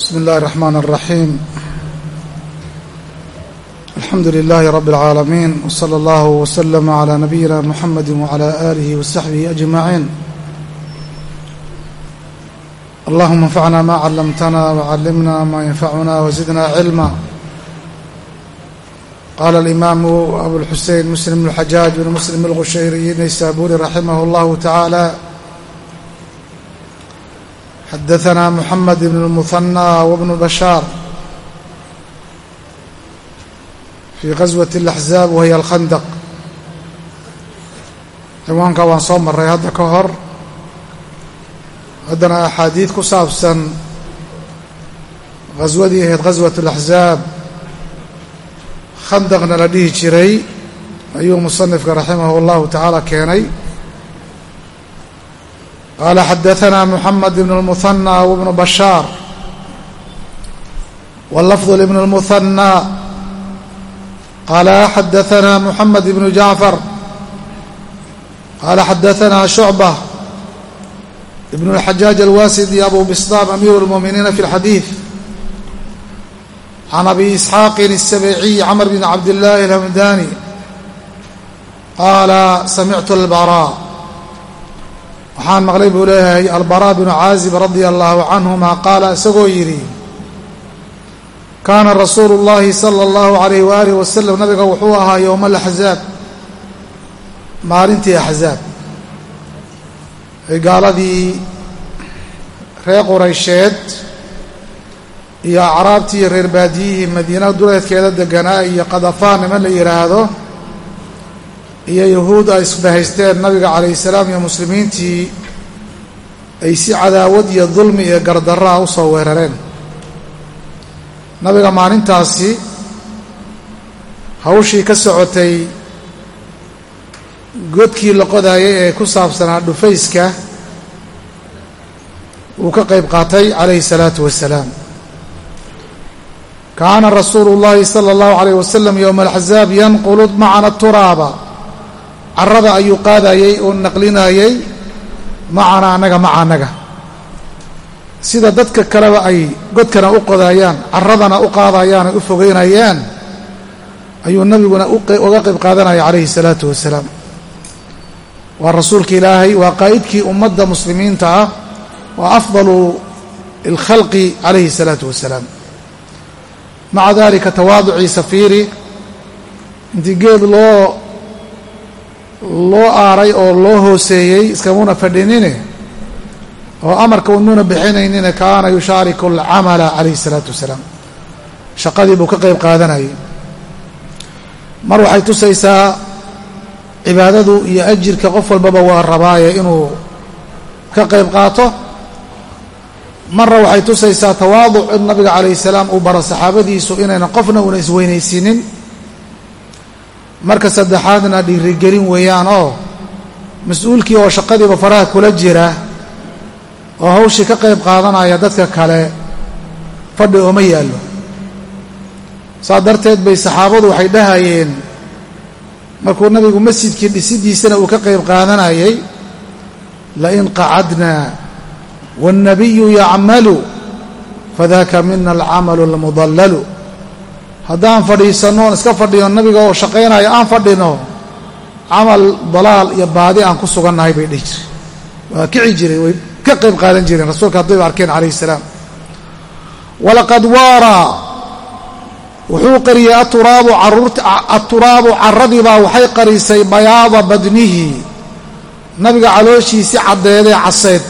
بسم الله الرحمن الرحيم الحمد لله رب العالمين وصلى الله وسلم على نبينا محمد وعلى آله وصحبه أجمعين اللهم انفعنا ما علمتنا وعلمنا ما ينفعنا وزدنا علما قال الإمام أبو الحسين مسلم بن الحجاج بن مسلم الغشيري النيسابوري رحمه الله تعالى xadaثna mحamed بn الmuثنى وبن bashاar fii غaswaة الأxزاab wahiy alkhandq ciwaanka waan soo maray hadda ka hor haddana axaadiid ku saabsan ghaswadii ahayd ghaswaة الأxزaab khandaqna la dhihi jiray ayuu musanifka raximah اllahu tacaala keenay qala xadaثna mحamed بn الmuثنى وبن bashاar wlfظ لبn الmuثنى qala xadaثna mحamed بن jaعفر qala xadaثna شhuعبة بن الxajاaج الwاسدي abu bsطاm أmيr الmؤminiina في الxadيiث عن أbي إسحاaq السبيعي cمر بن cabd الlahi الhمdاني qala samعtu الbrا waxaan maqlay buu leeyahay albaraa binu caazib radia allaahu canhuma qaala isagoo yidhi kaana rasuulu اllahi sala اllahu alayh waaalih wasalam nabiga wuxuu ahaa yowma alaxzaab maalintii axzaab gaaladii reer quraysheed iyo acraabtii reer baadiyihii madiina duleedkeeda deganaa iyo qadafaan niman la yidhaahdo iyo yahuud ay isbahaysteen nabiga calayhi salaam iyo muslimiintii ay si cadaawad iyo dulmi iyo gardarraa u soo weerareen. Nabiga maalintaasi hawshii ka socotay godkii la qodaayay ee ku saabsanaa dhufayska uu ka qayb qaatay calayhi salaatu wasalaam. Kaana rasuulu llaahi sala allahu calayh wasalam yowma alxazaab yanqulu macana turaaba carada ayuu qaadayey oo naqlinayey macana annaga maca annaga sida dadka kaleba ay godkana u qodaayaan caradana u qaadayaan ay u fogeynayaan ayuu nabiguna uga qayb qaadanaya calayhi salaatu wasalaam. Waa rasuulka ilaahay waa qaa'idkii ummadda muslimiinta ah waa afdalu ilkhalqi calayhi salaatu wasalaam. Maca dalika tawaaduciisa fiiri intii geed loo loo aaray oo loo hooseeyey iskamuna fadhinine oo amarka unuuna bixinaynine kaana yushaariku alcamala calayhi isalaatu wasalaam. Shaqadii buu ka qayb qaadanayay. Mar waxay tusaysaa cibaadadu iyo ajirka qof walbaba waa rabaaye inuu ka qayb qaato. Marna waxay tusaysaa tawaaduc in nabiga calayhi salaam uu baro saxaabadiisu inaynan qofna una isweynaysiinin marka saddexaadna dhiirigelin weeyaan oo mas'uulkii oo shaqadiiba faraha kula jira oo hawshii ka qayb qaadanaya dadka kale fadhi ooma yaallo. Saa darteed bay saxaabadu waxay dhahayeen markuu nabigu masjidkii dhisidiisana uu ka qayb qaadanayay lain qacadnaa waannabiyu yacmalu fadaka mina alcamalu almudallalu haddaan fadhiisanno oon iska fadhino nabiga oo shaqaynaya aan fadhino camal dalaal iyo baadi aan ku sugannahay bay dhihi jireen. Waa kici jiray way ka qayb qaadan jireen rasuulka haddayba arkeen calayhi salaam. Walaqad waaraa wuxuu qariyey aturaabu caradiibaa waxay qarisay bayaada badnihi. Nabiga calooshiisi caddeedee caseed.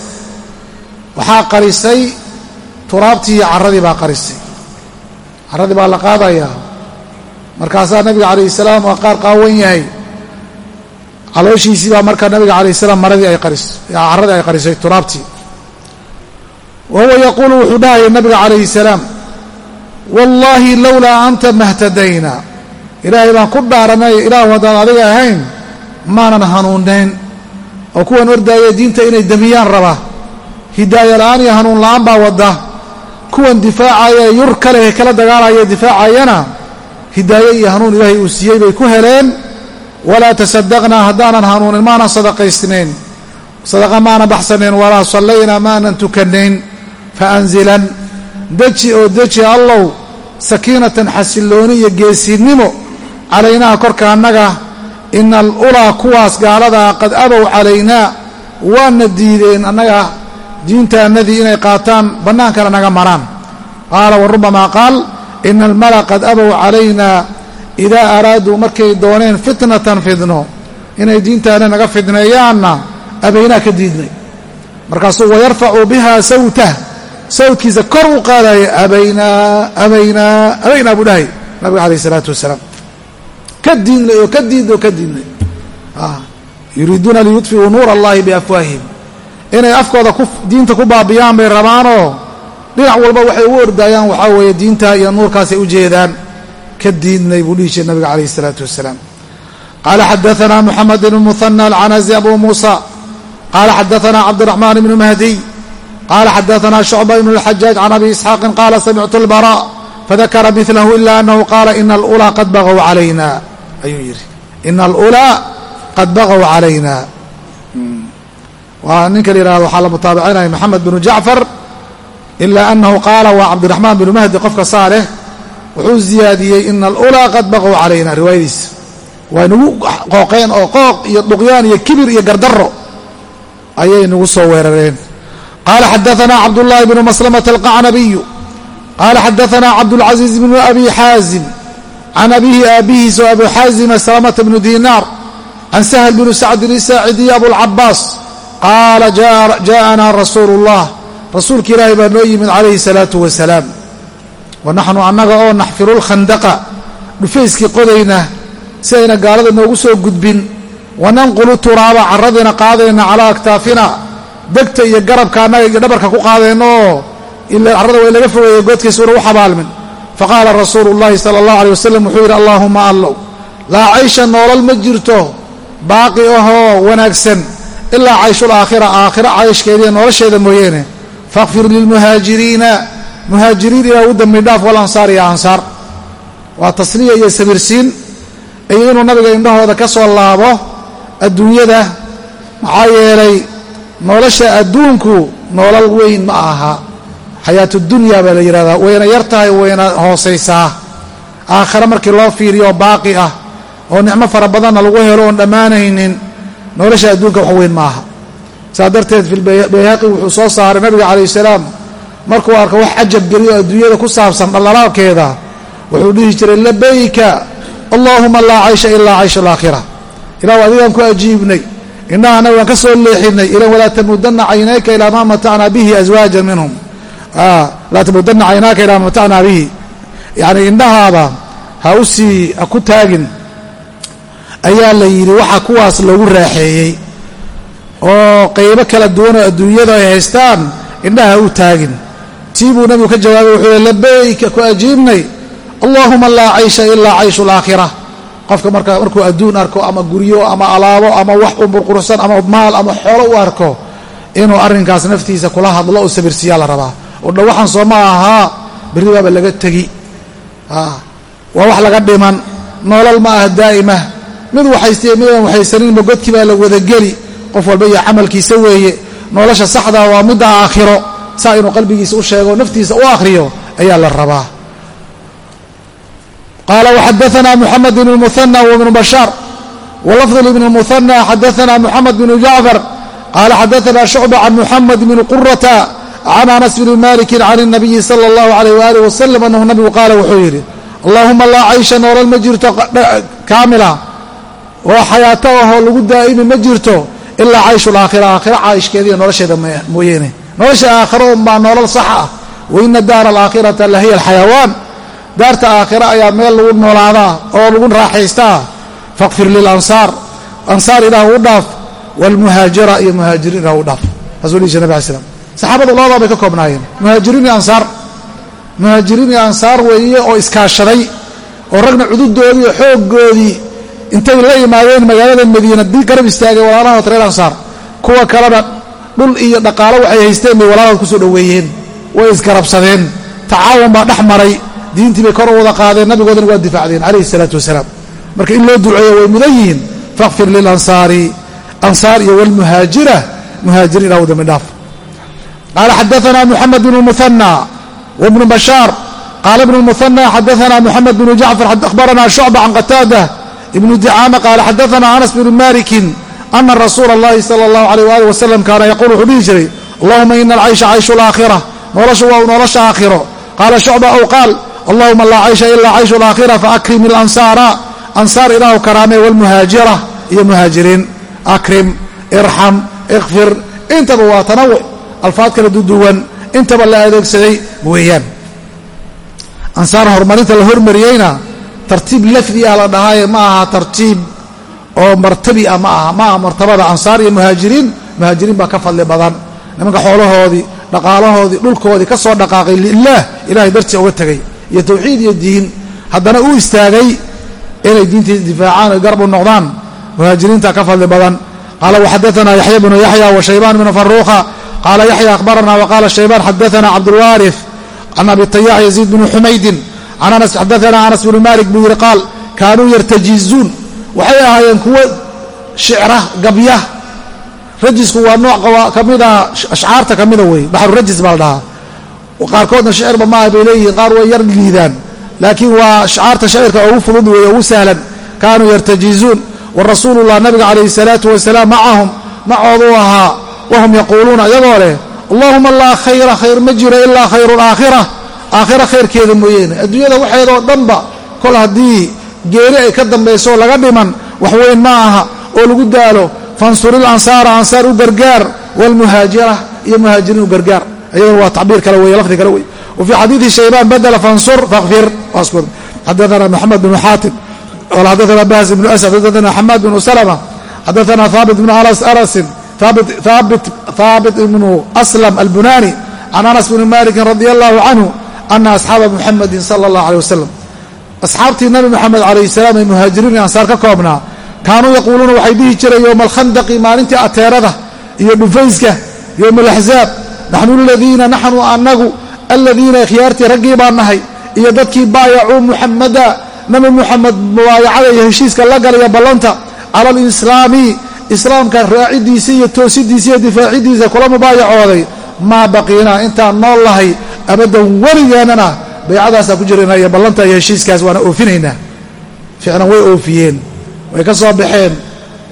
Waxaa qarisay turaabtii iyo carradii baa qarisay caradii baa la qaadayaa markaasaa nabiga calayh salaam waa qaar qaawan yahay. Calooshiisii baa markaa nabiga calayh salaam maradii ay qarisay caradii ay qarisay turaabtii wa huwa yaquulu wuxuu dhahaya nabiga calayhi salaam wallaahi lowlaa anta mahtadayna. Ilaahay baan ku dhaaranay ilaahu haddaan adiga ahayn maanan hanuunayn. Oo kuwan ordaaya diinta inay damiyaan raba. Hidaaya la'aan iyo hanuun la'aan baa wadda kuwan difaacaya ee yur kale kala dagaalaya difaacayana hidaaye iyo hanuun ilaahay uu siiyey bay ku heleen. Walaa tasadaqnaa haddaanan hanuunin maanan sadaqaysnayn. Sadaqa maanan baxsanayn walaa sallaynaa maanan tukanayn faanzilan deji oo deji allow sakiinatan xasillooni iyo geesinimo. Calaynaha korka annaga ina alulaa kuwaas gaaladaa qad abow calaynaa waana diideen annaga diintaannadii inay qaataan bannaankana naga maraan. Qaala wa rubamaa qaal ina almala qad abow calaynaa idaa araaduu markay dooneen fitnatan fidno. Inay diintaana naga fidneeyaanna abaynaa ka diidnay. Markaasuu wayarfacu biha sawtah sawtkiisa kor u qaadaya abaynaa abaynaa abaynaa buu dhahay nabiga calayh isalaatu wasalaam ka diidnay oo ka diidnay oo ka diidnay. Yuriiduuna liyudfiuu nuura allahi biafwaahihim inay afkooda diinta ku baabiyaan bay rabaanoo? Dhinac walba waxay ugu ordaayaan waxaa weeye diintaa iyo nuurkaasay u jeedaan. Ka diidnay buu dhihi jire nabiga calayhi isalaatu wassalaam qaala xadaanaa moxamed ibn muhana alcanazi abu muusa. Qaala xadaanaa cabdiraxmaan ibnu mahdiy qaala xadaanaa shucba ibnu alxajaaj can abi isxaaqin qaala samictu lbaraa fadakara milahu ila anahu qaala ina alulaa qad baqow calayna. Ayuu yidhi. Ina alulaa qad baqow calayna waa ninka la yihahdo waxaa la mutaabicinaya maxamed binu jacfar ila anahu qaala waa cabdiraxmaan binu mahdi qofka saa leh wuxuu ziyaadiyey ina alulaa qad baqow calayna riwaayadiisa waa nagu qooqeen oo qooq iyo dhuqyaan iyo kibir iyo gardaro ayay nagu soo weerareen. Qaala xadaanaa cabdullaahi bnu maslamata alqacnabiyu. Qaala xadaanaa cabdulcaziiz bnu abi xaazim can abihi aabihiis oo abu xaazima salamata bnu diinaar can sahl bnu sacdin isaacidiy abulcabaas qaala jaaana rasuulu ullah rasuulki ilaahay baa noo yimid calayhi salaatu wasalaam wa naxnu annaga oo naxfiru lkhandaqa dhufayskii qodayna si ayna gaalada noogu soo gudbin. Wananqulu turaaba caradiina qaadayna calaa aktaafina degta iyo garabka annaga iyo dhabarka ku qaadayna oo ila carrada waa laga fogeeye goodkiisa una u xabaalmin. Faqaala rasuulu llaahi sala allahu aleyh wasalam wuxuu yidhi allaahuma allow laa caysha noolal ma jirto baaqi ahoo wanaagsan ilaa cayshul aakhira cayshkeediiyo nolosheeda mooyeene. Faqfir lilmuhaajiriina muhaajiriin ilaa u dambi dhaaf wal ansaar iyo ansaar. Waa tasliya iyo sabirsiin. Iyo inuu nabiga indhahooda ka soo laabo adduunyada maxaa yeelay nolosha adduunku nolol weyn ma aha. Xayaatu dunya baa la yidhahdaa wayna yar tahay wayna hoosaysaa. Aakhare markii loo fiiriyo baaqi ah oo nicmo fara badanna lagu helo oon dhammaanaynin nolosha adduunka wax weyn ma aha saa darteed filbayhaqi wuxuu soo saaray nabiga calayh salaam. Markuu arko wax cajab geliyo adduunyada ku saabsan dhallalaalkeeda wuxuu dhihi jiray labayka allaahuma laa caysha ilaa caysha alaakhira ilahu adigaan ku ajiibnay. Indhahana waan ka soo leexinay. Ilan walaa tamudanna caynayka ilaa maa matacnaa bihi aswaajan minhum. Laa tamudanna caynaaka ilaa maa matacnaa bihi. Yacni indhahaada ha u sii ha ku taagin ayaa la yidhi waxa kuwaas loogu raaxeeyey oo qaybo kala duwan oo adduunyada ay haystaan indhaha ha u taagin. Tii buu nabigu ka jawaabay wuxuu yihi labayka ku ajiibnay allaahuma laa caysha ilaa cayshu alaakhira qofka marka markuu adduun arko ama guryo ama alaabo ama wax u burqursan ama maal ama xoolo u arko inuu arrinkaas naftiisa kula hadlo oo sabirsiiyaa la rabaa. Oo dha waxaan sooma ahaa berri baaba laga tegi. Waa wax laga dhiman. Nolol ma aha daa'ima mid waxaystiye midaan waxaysanin mogodkii baa la wadageli. Qof walba iyo camalkiisa weeye. Nolosha saxdaa waa midda aakhiro. Saa inuu qalbigiisa u sheego naftiisa u akhriyo ayaa la rabaa. Qaala waxadaanaa muxamed bn muhana wibnu bashaar. Walafdu ibn muhana xadaanaa muxamed bnu jacfar. Qaala xadaanaa shucba can muxamed bn qurata can anas bni maliki can اnabiyi sala اllahu alayh waalih wasalam anahu nabigu qaala wuxuu yidhi allahuma laa caysha noolal ma jirto kaamila oo xayaato ahoo lagu daa'imi ma jirto ilaa cayshu laakhira aakhira caayishkeediiyo nolosheeda mooyeene. Nolosha aakhira unbaa nolol sax ah. Waina daara alaakhirata la hiya alxayawaan daarta aakhira ayaa meel lagu noolaadaa oo lagu raaxaystaa. Faqfir lilansaar ansaar. Ilaah u dhaaf waalmuhaajira iyo muhaajiriin ilaah u dhaaf. Taasuu dhihi jir nabig alay slam saxaabadu labadaa bay ka koobnaayeen. Muhaajiriin iyo ansaar. Muhaajiriin iyo ansaar weeye oo iskaashaday oo ragna cududoodii iyo xooggoodii intay la yimaadeen magaalada madiina dii garab istaagay walaalahood reer ansaar kuwa kalena dhul iyo dhaqaalo waxay haysteen bay walaalahood ku soo dhoweeyeen. Way isgarabsadeen. Tacaawun baa dhex maray. Diintii bay kor u wada qaadeen. Nabigoodana waa difaacdeen calayhi isalaatu wasalaam. Marka in loo duceeyo way mudan yihiin. Fakfir lilansaari ansaar iyo wlmuhaajira muhaajiriin aw dambi dhaaf. Qaala xadaanaa muxamed bnu muhanى wbnu bashaar. Qaala ibnu muhanى xadaana muxamed bnu jacfar akhbarana shucba can qataada ibnu dicaama qaala xadaanaa anas bnu malikin ana rasuula allahi sala allahu alayh waalih wasalam kaana yaquul wuxuu dhihi jiray allahuma ina alcaysha cayshu laakhira noloshu waa nolosha aakhiro. Qaala shucba ow qaal allahuma laa caysha ilaa cayshu laakhira faakrim ilansaara ansaar ilaahu karaamee walmuhaajira iyo muhaajiriin akrim irxam ikfir intaba waa tanawic alfaad kala duduwan intaba la adeegsaday weeyaan. Ansaar horumarinta la hormariyeyna tartiib lafdi ah la dhahaaye ma aha tartiib oo martabi ah ma aha ma aha martabada ansaar iyo muhaajiriin muhaajiriin baa ka fadli badan. Nimanka xoolahoodii dhaqaalahoodii dhulkoodii ka soo dhaqaaqay lilaah ilahay dartii uga tegay iyo tawxiid iyo diin. Haddana u istaagay inay diintii difaacaan oy garab u noqdaan muhaajiriinta ka fadli badan. Qaala waxadaana yaxya bnu yaxya wa shaybaan bnu faruuqa qaala yaxya akhbarana waqaala shaybaan xadaana cabdulwaarif can abi tayax yaziid bni xumaydin can anas xadaana anas bnu malik buu yidhi qaal kaanuu yartajizuun waxay ahaayeen kuwo shicra gabya rajisku waa nooc kamida ashcaarta kamida wey baxru rajis baa la dhahaa. Qaarkoodna shicirba maaha bay leeyihiin qaar way yar liidaan. Laakiin waa ashcaarta shacirka ugu fudud weeye ugu sahlan. Kaanuu yartajizuun wa rasuulullah nabiga calayhi salaatu wasalaam macahum macooduu ahaa wahum yaquuluuna iyagoo leh allahuma laa khayra khayr ma jiro ilaa khayru laakhira aakhira khayrkeeda mooyeene. Adduunyada waxeedoo dhanba kol haddii geeri ay ka dambayso laga dhiman wax weyn ma aha oo lagu daalo fansuril ansaara ansaar u gargaar waalmuhaajira iyo muhaajiriin u gargaar. Ayaduna waa tacbiir kale wey lafdi kale wey wa fii xadiidi shaybaan badela fansur fakfir xadaana moxamed bnu xaatim qala xadaana bahs bnu asad xadaana xamaad bnu salma xadaana haabit bnu anasin haabit ibnu aslam albunani can anas bni malikin radi allahu canhu ana asxaaba muxamedin sala allah aleh wasalam asxaabtii nabi moxamed calayh salaam ee muhaajiriin iyo ansaar ka koobnaa kaanuu yaquuluuna waxay dhihi jireen yowma alkhandaqi maalintii ateerada iyo dhufayska yowma alaxzaab naxnu aladiina naxnu anagu aladiina khiyaartii raggii baan nahay iyo dadkii baayacuu muxamada nabi muxamed mubaayacada iyo heshiiska la galaya ballanta cala alislaami islaamka raacidiisa iyo toosidiisa iyo difaacidiisa kula mubaayacooday maa baqiinaa intaan nool lahay abadan weligeennana baycadaasaa ku jirana iyo ballanta iyo heshiiskaas waana oofinaynaa. Ficlan way oofiyeen way ka soo baxeen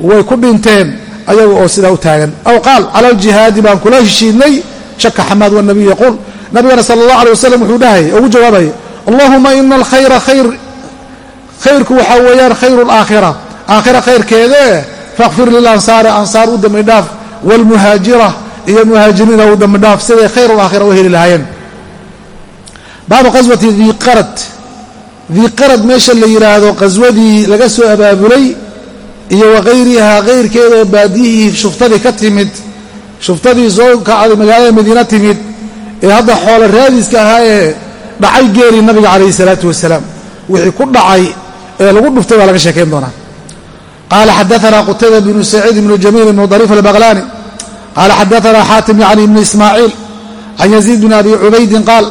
way ku dhinteen ayaga oo sidaa u taagan. Aw qaal cala aljihaadi baan kula heshiidnay shaka xamaad wanabiy yaquul. Nabigana sala allah alay wasalam wuxuu dhahay ugu jawaabaya allahuma ina alkhayra khayr khayrku waxaa weeyaan khayru alaakhira aakhira khayrkeedee fakfir lilansaari ansaar u dambi dhaaf waalmuhaajira iyo muhaajiriina u dambi dhaaf siday khayr alaakhira u heli lahaayeen baabu qaswati diiqarad diiqarad meesha la yidhaahdo qaswadii laga soo abaabulay iyo wakayrihaa kayrkeedoo baadiyihii shuftadii ka timid shuftadii soo kacday magaalada madiina timid ee hadda xoolo raadiska ahaa ee dhacay geeli nabiga calayhi salaatu wasalaam wixii ku dhacay ee lagu dhuftay baa laga sheekayn doonaa qaala xadaana qutayba bnu saciid ibnu jamiil ibnu dariif albaqlaani qaala xadaana xaatim yacni ibnu ismaaciil can yaziid bn abi cubaydin qaal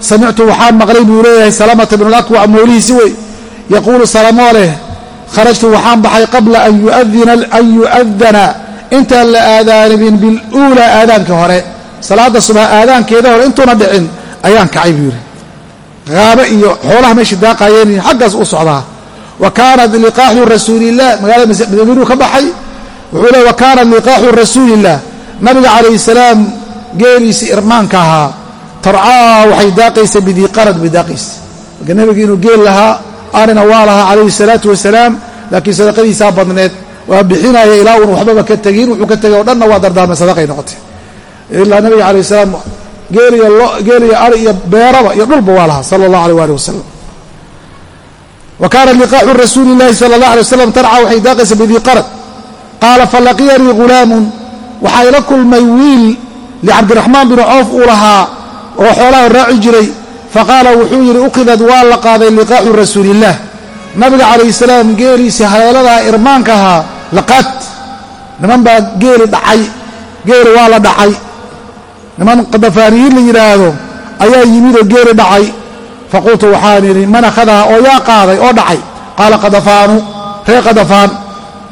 samictu waxaan maqlay buu leeyahay salamata bnu lakwac moolihiisi wey yaquulu salamoo leh. Kharajtu waxaan baxay qabla an yu'adana intaan la aadaanibin biluulaa aadaanka hore. Salaada subax aadaankeeda hore intuuna dhicin ayaan kacay buu yidhi. Qaabo iyo xoolaha meesha daaqayeen xaggaas u socdaa wa kaanat liqaaxu rasuulilah magaalada madiinuu ka baxay wuxuu le wa kaanat liqaaxu rasuulilah nabiga calayhi salaam geeliisii irmaanka ahaa tarcaa waxay daaqaysa bidiiqarad bay daaqaysa marka nebiga inuu geel lahaa arina waa lahaa calayhi salaatu wasalaam laakiin sadaqadiisaa badneed waa bixinaya ilaa uun waxbaba ka tegin wuxuu ka tegay o dhanna waa dardaarmay sadaqay noqotay. Ilaa nabiga calayh salaam geeliyo ari iyo beeraba iyo dhulba waa lahaa sala allah aleh waalih wasalam wa kaana liqaaxu rasuuli llahi sala allah alay wasalam tarca waxay daaqaysa bidiiqarad qaala falaqiyanii ghulaamun waxaa ila kulmay wiil licabdiraxmaan bin coof uu lahaa oo xoolaha raaci jiray faqaala wuxuu yidhi ukhidad waa la qaaday liqaaxu rasuuliillah nabiga calayhi salaam geeliisii haleeladaha irmaanka ahaa laqaad niman baa geeli dhacay geeli waa la dhacay. Niman qadafaaniyiin la yidhaahdo ayaa yimidoo geeli dhacay. Faqultu waxaan idhi man akhadaha oo yaa qaaday oo dhacay? Qaala qadafaanu reer qadafaan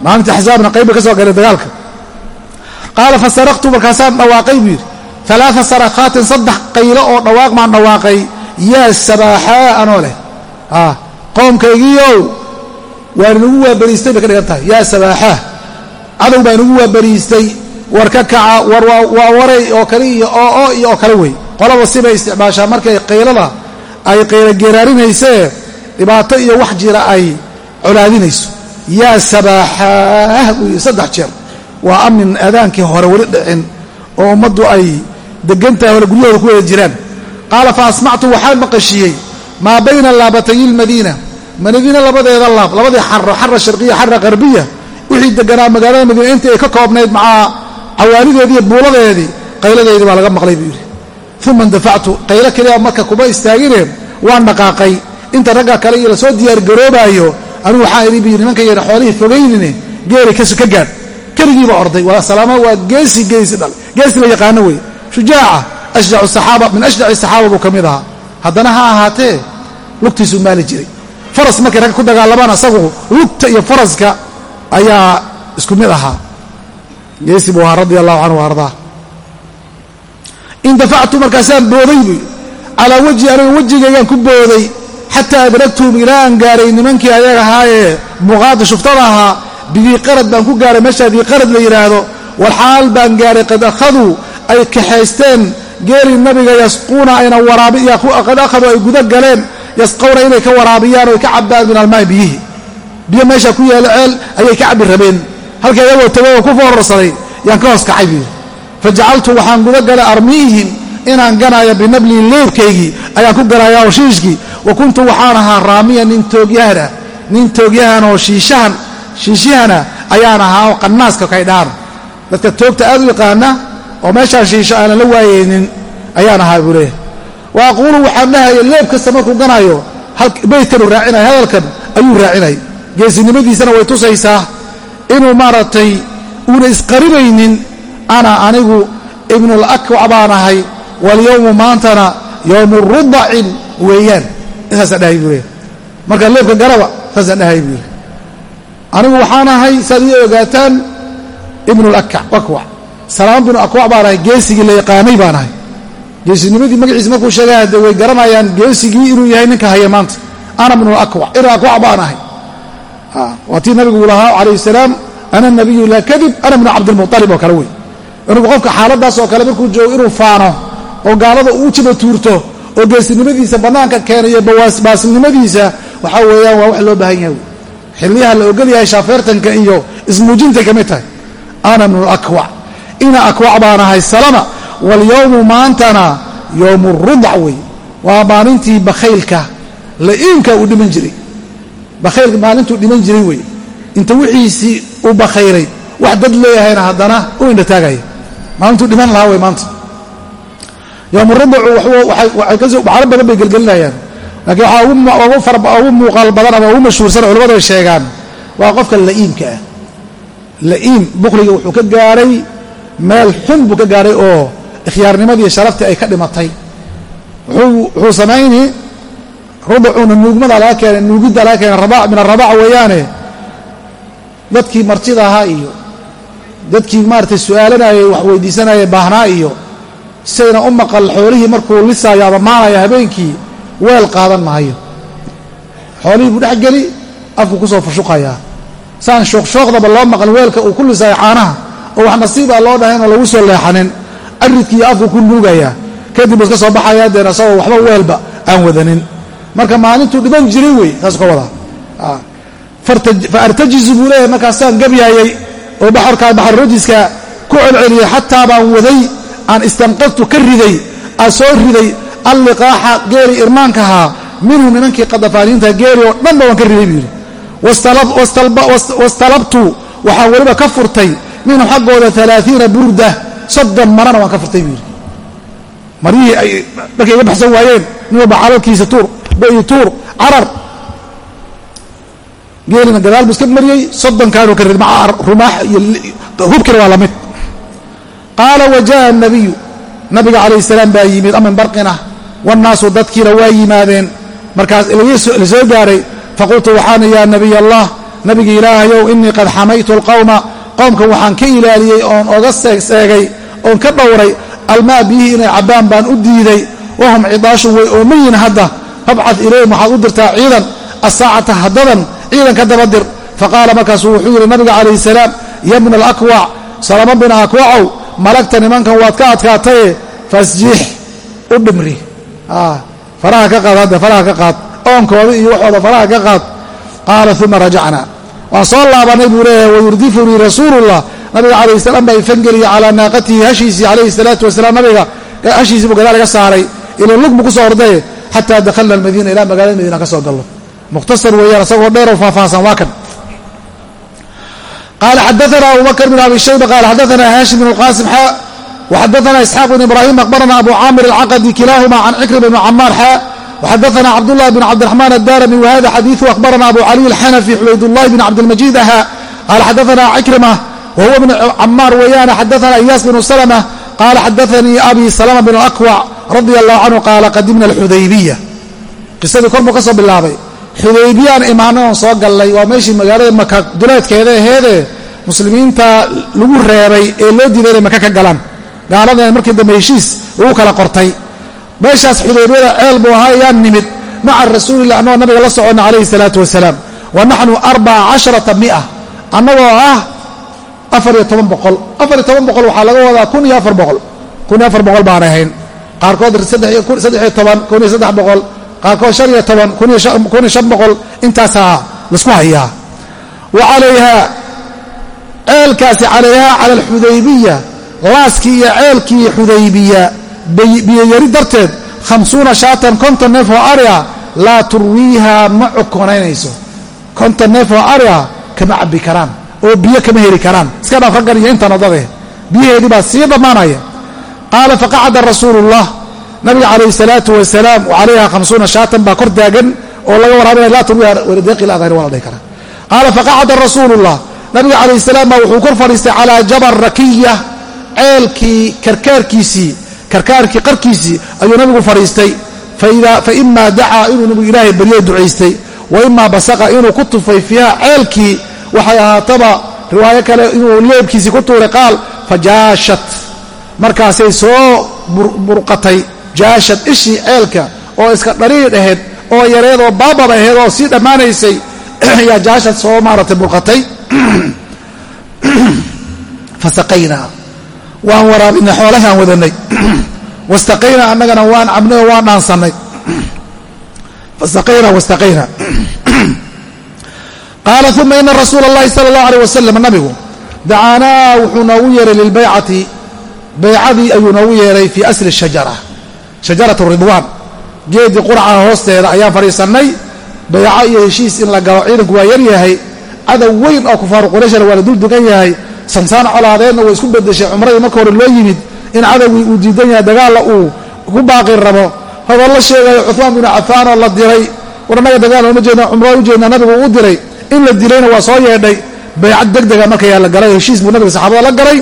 maalintii axsaabna qayb ka soo galeen dagaalka. Qaala fasaraqtu markaasaan dhawaaqay buu yidhi alaaa sarakaatin saddex qaylo oo dhawaaq maan dhawaaqay. Yaa sabaaxaa anoo leh. Qoomkaygiiow waa inagu waabariistay bay ka dhigan tahay. Yaa sabaaxaa cadow baa inagu waabariistay. War ka kaca war waa waray oo kale iyo oo iyo oo kale wey. Qolaba sibay isticmaashaa markay qaylada ay qaylo geeraarinaysee dhibaato iyo wax jira ay colaadinayso. Yaa sabaaxaah buu yidhi saddex jeer. Waa amin aadaankii hore weli dhicin oo ummaddu ay degantahay hore guryahooda ku wada jiraan. Qaala fa asmactu waxaan maqashiyey maa bayna laabatayi lmadiina madiina labadeeda laab labadii xaro xara sharqiya xara qarbiya wixii deganaa magaalada madiina intii ay ka koobnayd macaa cawaanideedii buuladeedii qayladeedii baa laga maqlay buu yidhi. Uma indafactu qaylo keliya marka kuma istaagineen waan dhaqaaqay. Inta ragga kale iyo la soo diyaargaroobaayo anigu waxaa idhi bu yidhi nimanka yadha xoolihii fogaynine geeri ka gaadh keligiiba orday waa salaama waa geesi geesi dhal geesi la yaqaano wey shujaaca ashjacu saxaaba min ashjaci saxaaba buu ka mid ahaa haddana ha ahaatee lugtiisuu maali jiray faras markay ragga ku dagaalamaan asagu lugta iyo faraska ayaa isku mid ahaa geesi buu ahaa radia allahu canhu ardaa indafactu markaasaan booday buu calaa wajhi aniga wejigaygaan ku booday xataa adragtuhum ilaa aan gaaray nimankii ayaga ahaayee muqaada shuftada ahaa bidiiqarad baan ku gaaray meeshaa diiqarad la yidhaahdo walxaal baan gaaray qad akhaduu ay kaxaysteen geelii nabiga yasquuna ayna qad akhaduu ay guda galeen yasqawna inay ka waraabiyaan oy ka cabbaan min almaai biyihi. Biyo meeshaa ku yaalla ceel ayay ka cabbi rabeen. Halka iyagoo tago ku foorarsaday yaan ka hoos kacay buu yidhi fa waxaan guda galay armiihim inaan ganaayo binablii leebkaygii ayaan ku ganaaya oo shiishkii wa kuntu waxaan ahaa raamiya nin toogyahana nin toogyahan oo shiishahan shiishihana ayaan ahaa oo qannaaska kaydhaan dadka toogta aad u yaqaana oo meeshaan shiisho aanan la waayeynin ayaan ahaa buu leeyahay. Wa aquulu waxaan dhahaya leeb kasta markuu ganaayo beydkanuu raacinaya hadalkan ayuu raacinay. Geesinimadiisana way tusaysaa inuu maaragtay uuna isqaribaynin ana anigu ibnulakwac baan ahay walyowmu maantana yowmu rudacin weeyaan. Intaasaan dhahay buu leeyahay. Markaa leebka garaba saasaan dhahay buu leeyahay. Anigu waxaan ahay saad ii ogaataan ibnulakwac salaam binu akwac baan ahay geesigii la yaqaanay baan ahay. Geesinimadii magaciisa markuu sheegaya de way garanayaan geesigii inuu yahay ninka haya maanta. Ana bnulakwac ibnu akwac baan ahay. Waa tii nabigu lahaa calayh salaam ana nabiyu laa kadib ana bnu cabdilmualib oo kale wey. Anigu qofka xaaladaas oo kale markuu joogo inuu faano oo gaalada uu jiba tuurto oo geesinimadiisa bannaanka keenayo baasnimadiisa waxaa weeyaan waa wax loo baahan yahay. Xilliyaha la ogol yahay shaafeertanka iyo ismuujintay ka mid tahay. Ana bnu lakwac ina akwac baan ahay salama walyowmu maantana yowmu rudac wey. Waa maalintii bakhaylka la'iimka uu dhiman jiray. Bakhaylka maalintuu dhiman jiray wey. Inta wixiisii u bakhayray wax dad leeyahayna haddana u indhataagaya maalintuu dhiman lahaa wey maanta. Yowmu rudacu waxaalo badan bay gelgelinayaan. Laakiin waxaa ugu muuqaal badan ama ugu mashhuursan culamadu ay sheegaan waa qofka la'iimka ah. La'iim bukliga wuxuu ka gaaray meel xun buu ka gaaray oo ikhyaarnimadii sharaftii ay ka dhimatay. Wuxuu samayni rudacuuna nuugmada laga keenay nuugidda laga keenay min arabac weeyaane. Dadkii martida ahaa iyo dadkii maaratay su'aalanayay wax weydiisanayay baahnaa iyo sayna u maqal xoolihii markuu lisaayo ama maanayo habeenkii weel qaadan maayo. Xoolihii buu dhex geli afku ku soo fushuqayaa. Saan shooqshooqdaba loo maqan weelka uu ku lisaayo caanaha oo wax nasiibaa loo dhahayn oo lagu soo leexanin aridkiiyo afku ku nuugayaa kadib buu iska soo baxayaa deen asagoo waxba weelba aan wadanin. Marka maalintuu dhiban jiray wey saasuu ka wadaa fa artajizu buu leeyahay markaasaan gabyaayay oo baxorkaa baxarrojiska ku celceliyey xataa baan waday aan istanqadtu ka riday aan soo riday alliqaaxa geeri irmaankahaa minhu nimankii qadafaaniinta geeri oo dhanba waan ka riday buu yidhi. Wastalabtu waxaan weliba ka furtay minhu xaggooda alaaiina burda soddon marana waan ka furtay buu yidhi maryihii ay markay iga baxsan waayeen nin walba calalkiisa tuur bayi tuur carar geelina gadaal buu iska mariyey soddonkaanuu ka riday maca rumaax iyo hubkina waa lamid qaala wa jaءa الnabiyu nabiga calayh salaam baa yimid amin barqina wannaasu dadkiina waa yimaadeen markaas la soo gaaray faqultu waxaana yaa nabiy allah nabiga ilaahayow inii qad xamaytu alqowma qowmkan waxaan ka ilaaliyey oon oga seegay oon ka dhowray almaa biyihii inay cabbaan baan u diiday wahum cidaashun way oomayin hadda. Fabcad ilayhim waxaad u dirtaa ciidan asaacata haddadan ciidan ka daba dir faqaala markaasuu wuxuu yidhi nabiga calayhi salaam yabna alakwac salama bina akwacow malagta nimankan waad ka adkaataye fasjiix u dhimri. Faraha ka qaad hadda faraha ka qaad oonkooda iyo waxooda faraha ka qaad. Qaala uma rajacna waan soo laabanay buu leeyahay wayurdifunii rasuulullah. Nabiga calayhi salaam baa ifangeliya calaa naaqatihi hashiisii calayhi salaatu wasalaam. Nabiga hashiisii buu gadaal iga saaray ila lug buu ku soo ordaye xataa dakhalna almadiina ilaa magaalada madiina ka soo gallo. Mukhtasar weeyaan isagoo dheer oo faahfaahsan waa kan. Qaala xadaana abu bakr bn abi shayba qaala xadaana haashim bn اlqaasim xa وxadaana isxaaq bn ibrahim aqbarana abu caamir alcaqdi kilaahuma can cikrima bn camaar xa وxadaana cabdالlah bn cabdiraxmaan الdarmi whada xadiiثu akhbarana abu caliy اlxanafi xubaydullahi bn cabdilmajid aha qaala xadaana cikrima wahuwa bn camaar weeyaane xadaana iyaas bn slmة qaala xadaanii abi salma bn اlakwac radi allahu canhu qaala qadimna alxudaybiya qisadii kor buu ka soo bilaabay xudaybiyaan imaanadan soo gallay waa meeshii magaalada maka duleedkeeda aheedee muslimiinta lagu reebay ee loo diiday inay maka ka galaan gaaladeen markii dambe heshiis lagu kala qortay meeshaas xudaybiyada ceel buu ahaa ayaan nimid maca rasuulilah annagoo nabiga la soconna calayhi salaatu wasalaam. Wa naxnu arbaca casharata mia annagoo ah afariyo toban boqol. Afariyo toban boqol waxaa laga wadaa kun iyo afar boqol. Kun iyo afar boqol baan ahayn. Qaarkood saddexiyo toban kun iyo saddex boqol. Qaarkood shan iyo toban kun iyo shan boqol. Intaasaa la isku hayaa. Wa calayhaa ceelkaasi calayhaa cala alxudaybiya laaskii iyo ceelkii xudaybiya biyoyari darteed khamsuuna shaatan konton neef oo ari laa turwiiha ma cokonaynayso konton neef oo ari kama cabbi karaan oo biyo kama heli karaan. Iska dhaaf raggan iyo intan odade biyaheedii baa sii dhammaanaya. Qaala faqacada rasuulu ullah nabiga calayhi salaatu wasalaam calayha hamsuuna shaatan baa kor taagan oo laga warraabinaya laa turwiha waladeeqi ladahir waa la dhihi karaa. Qaala faqacada rasuulullah nabiga calayhi salaam baa wuxuu kor fadhiistay calaa jabal rakiya ceelkii karkaarkiisii karkaarkii qarkiisii ayuu nabigu fadhiistay. Fa imaa dacaa inuu nabigu ilaahay baryo ducaystay. Wa imaa basaqa inuu ku tufay fiiha ceelkii. Waxay ahaataba riwaayo kale inuu leebkiisii ku tuuray qaal fajaashat markaasay soo burqatay jaashad ishii ceelka oo iska dhariidh ahayd oo yareed oo baabab ahayd oo sii dhammaanaysay. Yaa jaashad soo maaratay burqatay fasaqaynaa waan waraabinay xoolahaan wadanay. Wastaqaynaa annagana waan cabnay oo waan dhaansanay fastaqaynaa wastaqaynaa qaala uma ina rasuula allahi sal allahu aleyh wasalam nabigu dacaanaa wuxuu noogu yeeray lilbaycati baycadii ayuu noogu yeeray fii asli shajara. Shajarat ridwaan. Geedii qurcaha hoosteeda ayaan fadhiisannay. Bayco iyo heshiis in la galo ciidanku waa yaryahay. Cadow weyn oo kufaaru qurayshana waa la dul dugan yahay sansaan colaadeedna way isku bedeshay cumradii marka hore loo yimid in cadowgii uu diidan yahay dagaalla uu ku baaqi rabo. Hadoo la sheegayo cuhmaan binu cafaan oo la diray war annaga dagaal uma jeedna cumrada u jeedna nabigu u diray in la dilayna waa soo yeedhay. Baycad degdega markayaa la galay heshiis buu nabiga saxaabada la galay.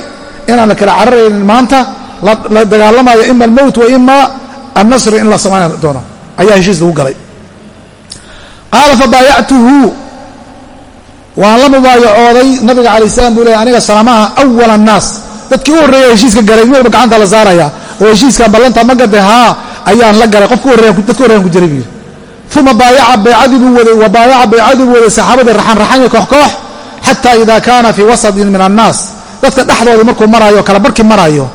Inaan la kala cararaynin maanta la dagaalamayo ima almowt wa ima annasri in la samayn doono. Ayaa heshiis lagu galay. Qaala fabaayactuhu waan la mubaayacooday nabiga calay salam buu leey aniga salamaha awal annaas. Dadkii u horreeya heshiiska galay mid walba gacanta la saaraya oo heshiiskan ballanta ma gade haa ayaan la galay. Qofka dadka horreyan ku jiray buu uma baayaca baycadii buu waday wa baayaca baycadii buu waday saxaabadii raxan raxan iyo koox koox xata ida kaana fii wasatin min annaas. Dadka dhexdooda markuu maraayo kala barkii maraayo.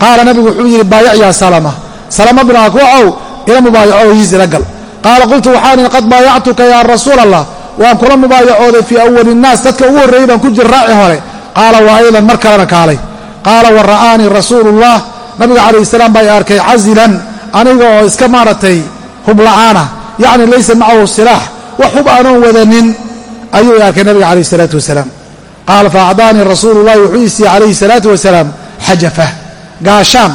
Qaala nabigu wuxuu yidhi baayac yaa salama. Salama bin akwacow ila mubaayaco heshiis ila gal. Qaala qultu waxaan ihi qad baayactuka yaa rasuul allah waan kula mubaayacooday fii awali innaas dadka ugu horreeyey baan ku jir raaci hore. Qaala wa aydan mar kalena kaalay. Qaala wa ra'aanii rasuulullah. Nabiga calayhi salaam baa i arkay casilan aniga oo iska maaragtay hubla'aana yacni laysa macahu silaax wax hub aanoon wadanin. Ayuu i arkay nabiga calayhi salaatu wasalaam. Qaala fa acdaanii rasuulu llahi wuxuu i siiyey calayhi salaatu wasalaam xajafa gaashaan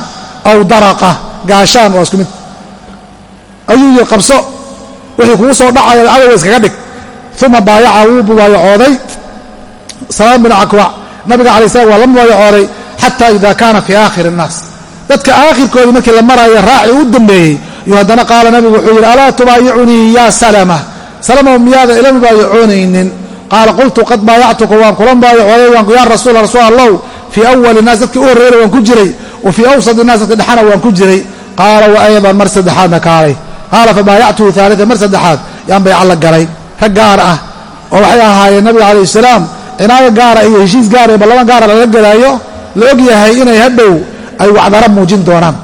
aw daraqa gaashaan waa isku mid. Ayuu yidhi qabso wixii kugu soo dhacaya cadowga iskaga dhig uma baayaca wuu mubaayacooday salaam bin akwac nabiga alay slam waa la mubaayacooday xata ida kaana fii aakhiri innaas dadka aakhirkoodii markii la maraayo raaci u dambeeyey yuu haddana qaala nabigu wuxuu yidhi alaa tubaayicunii ya salama salama miyaada ila mubaayacoonaynin qaala qultu qad baayactuka waan kula mubaayacooday waan yaa rasuula rasuul allow fii awali innaas dadkii u horreeyna waan ku jiray wa fii awsad innaas dadka dhexana waan ku jiray qaala wa aydan mar saddexaadna kaalay qaala fabaayactuhu aalian mar saddexaad yaan bayca la galay rag gaar ah oo waxay ahaayeen nabiga calayh salaam. Cinaayo gaara iyo heshiis gaara iyo ballamo gaara lala gadaayo la og yahay inay hadhow ay wacdara muujin doonaan.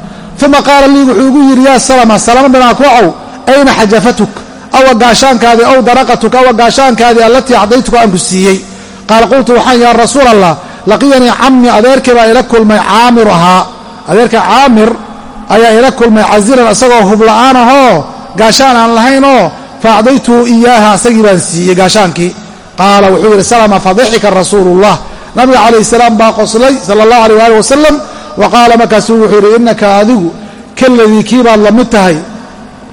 Uma qaala lii wuxuu igu yidhi yaa salama salama binaa kucow ayna xajafatuk? Awa gaashaankaadii ow daraqatuk? Awa gaashaankaadii allatii acdaytuka aan ku siiyey? Qaala qultu waxaan yaa rasuul allah laqiyanii cammi adeerkii baa ila kulmay caamir ahaa. Adeerka caamir ayaa ila kulmay casiran isagoo hubla'aan ahoo gaashaan aan lahaynoo fa acdaytuhu iyaaha asagii baan siiyey gaashaankii qaala wuxuu yidhi salama fadixika rasuulullah nabiga calayh salaam baa qoslay sala allahu aleyh waali wasalam wa qaala markaasuu wuxuu yidhi innaka adigu kaladii kii baad la mid tahay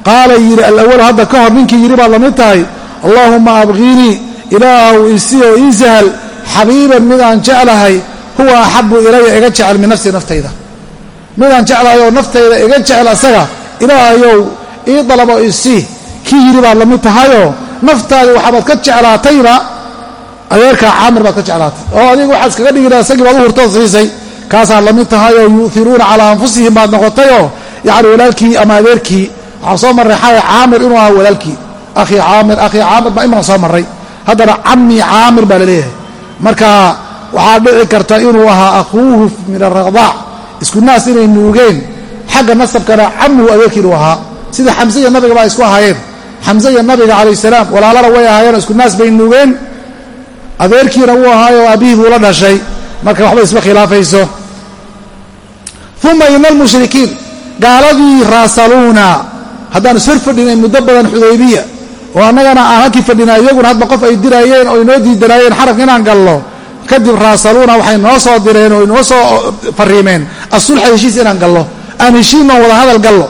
qaala yidhi alawalu hadda ka hor ninkii yidhi baad la mid tahay allaahumma abqinii ilaahu isi oo ii sahal xabiiban midaan jeclahay huwa axabu ilaya iga jecel min nafsii naftayda midaan jeclahay oo naftayda iga jecel asaga ilaahayow ii dalabo isii kii yidhi baad la mid tahayoo naftaadii waxabaad ka jeclaatayba adeerkaa caamir baad ka jeclaatay. Oo adigu waxaad iskaga dhigina isagii baad u hurtood siisay kaasaad la mid tahayoo yuuhiruuna calaa anfusihim baad noqotayoo yacni walaalkii ama adeerkii waxaa soo marray xaaya caamir inuu ahaa walaalkii. Akhii caamir akhii caamir baa imaan soo marray. Haddana cammi caamir baa la leeyahay marka waxaa dhici karta inuu ahaa akhuuhu min aradaac isku naas inay nuugeen. Xagga nasabkana camuhu adeerkii inuu ahaa. Sida xamse iyo nabiga baa isku ahaayeen xamse iyo nabiga calayh salaam walaalana way ahaayeenoo isku naas bay nuugeen. Adeerkiina wuu ahaayo aabbihii buu la dhashay. Marka waxba isma khilaafayso. Uma ina almushrikiin gaaladii raasaluuna. Haddaan ishor fadhinay muddo badan xudaybiya oo annagana aan halkii fadhinaa iyaguna hadba qof ay diraayeen oo inoo diidanaayeen xarafka inaan gallo kadib raasaluuna waxay noo soo direen oo inoo soo fariimeen. Asulxa heshiis inaan gallo aan heshiinnoon wada hadal gallo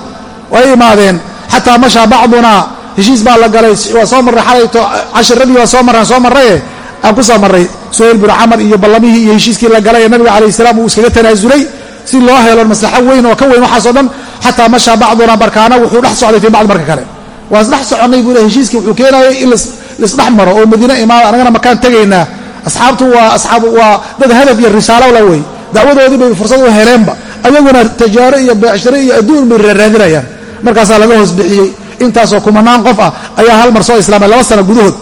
way imaadeen. Xataa mashaa bacdunaa heshiis baa la galay waa soo marray xalayto cashiradii waa soo marraan soo marraye aan ku soo marray. Suhayl binu camar iyo ballamihii iyo heshiiskii la galay ee nabiga calayh salaam uu iskaga tanaasulay si loo helo maslaxo weyn oo ka weyn waxaasoo dhan xataa mashaa bacdunaa barkaana wuxuu dhex socday fii bacdi marka kale. Waa isdhex soconnay buu le heshiiskii wuxuu keenayay in laisdhex maro oo madiine imaada annagana makaan tegaynaa. Asxaabtu waa asxaab waa dad hadaf iyo risaalo la wey. Dacwadoodii bay fursad u heleenba. Ayaguna tajaaro iyo beecshare iyo adduun bay raaraadinayaan markaasaa laga hoos bixiyey intaasoo kumanaan qof ah ayaa hal mar soo islaamay laba sana gudahood.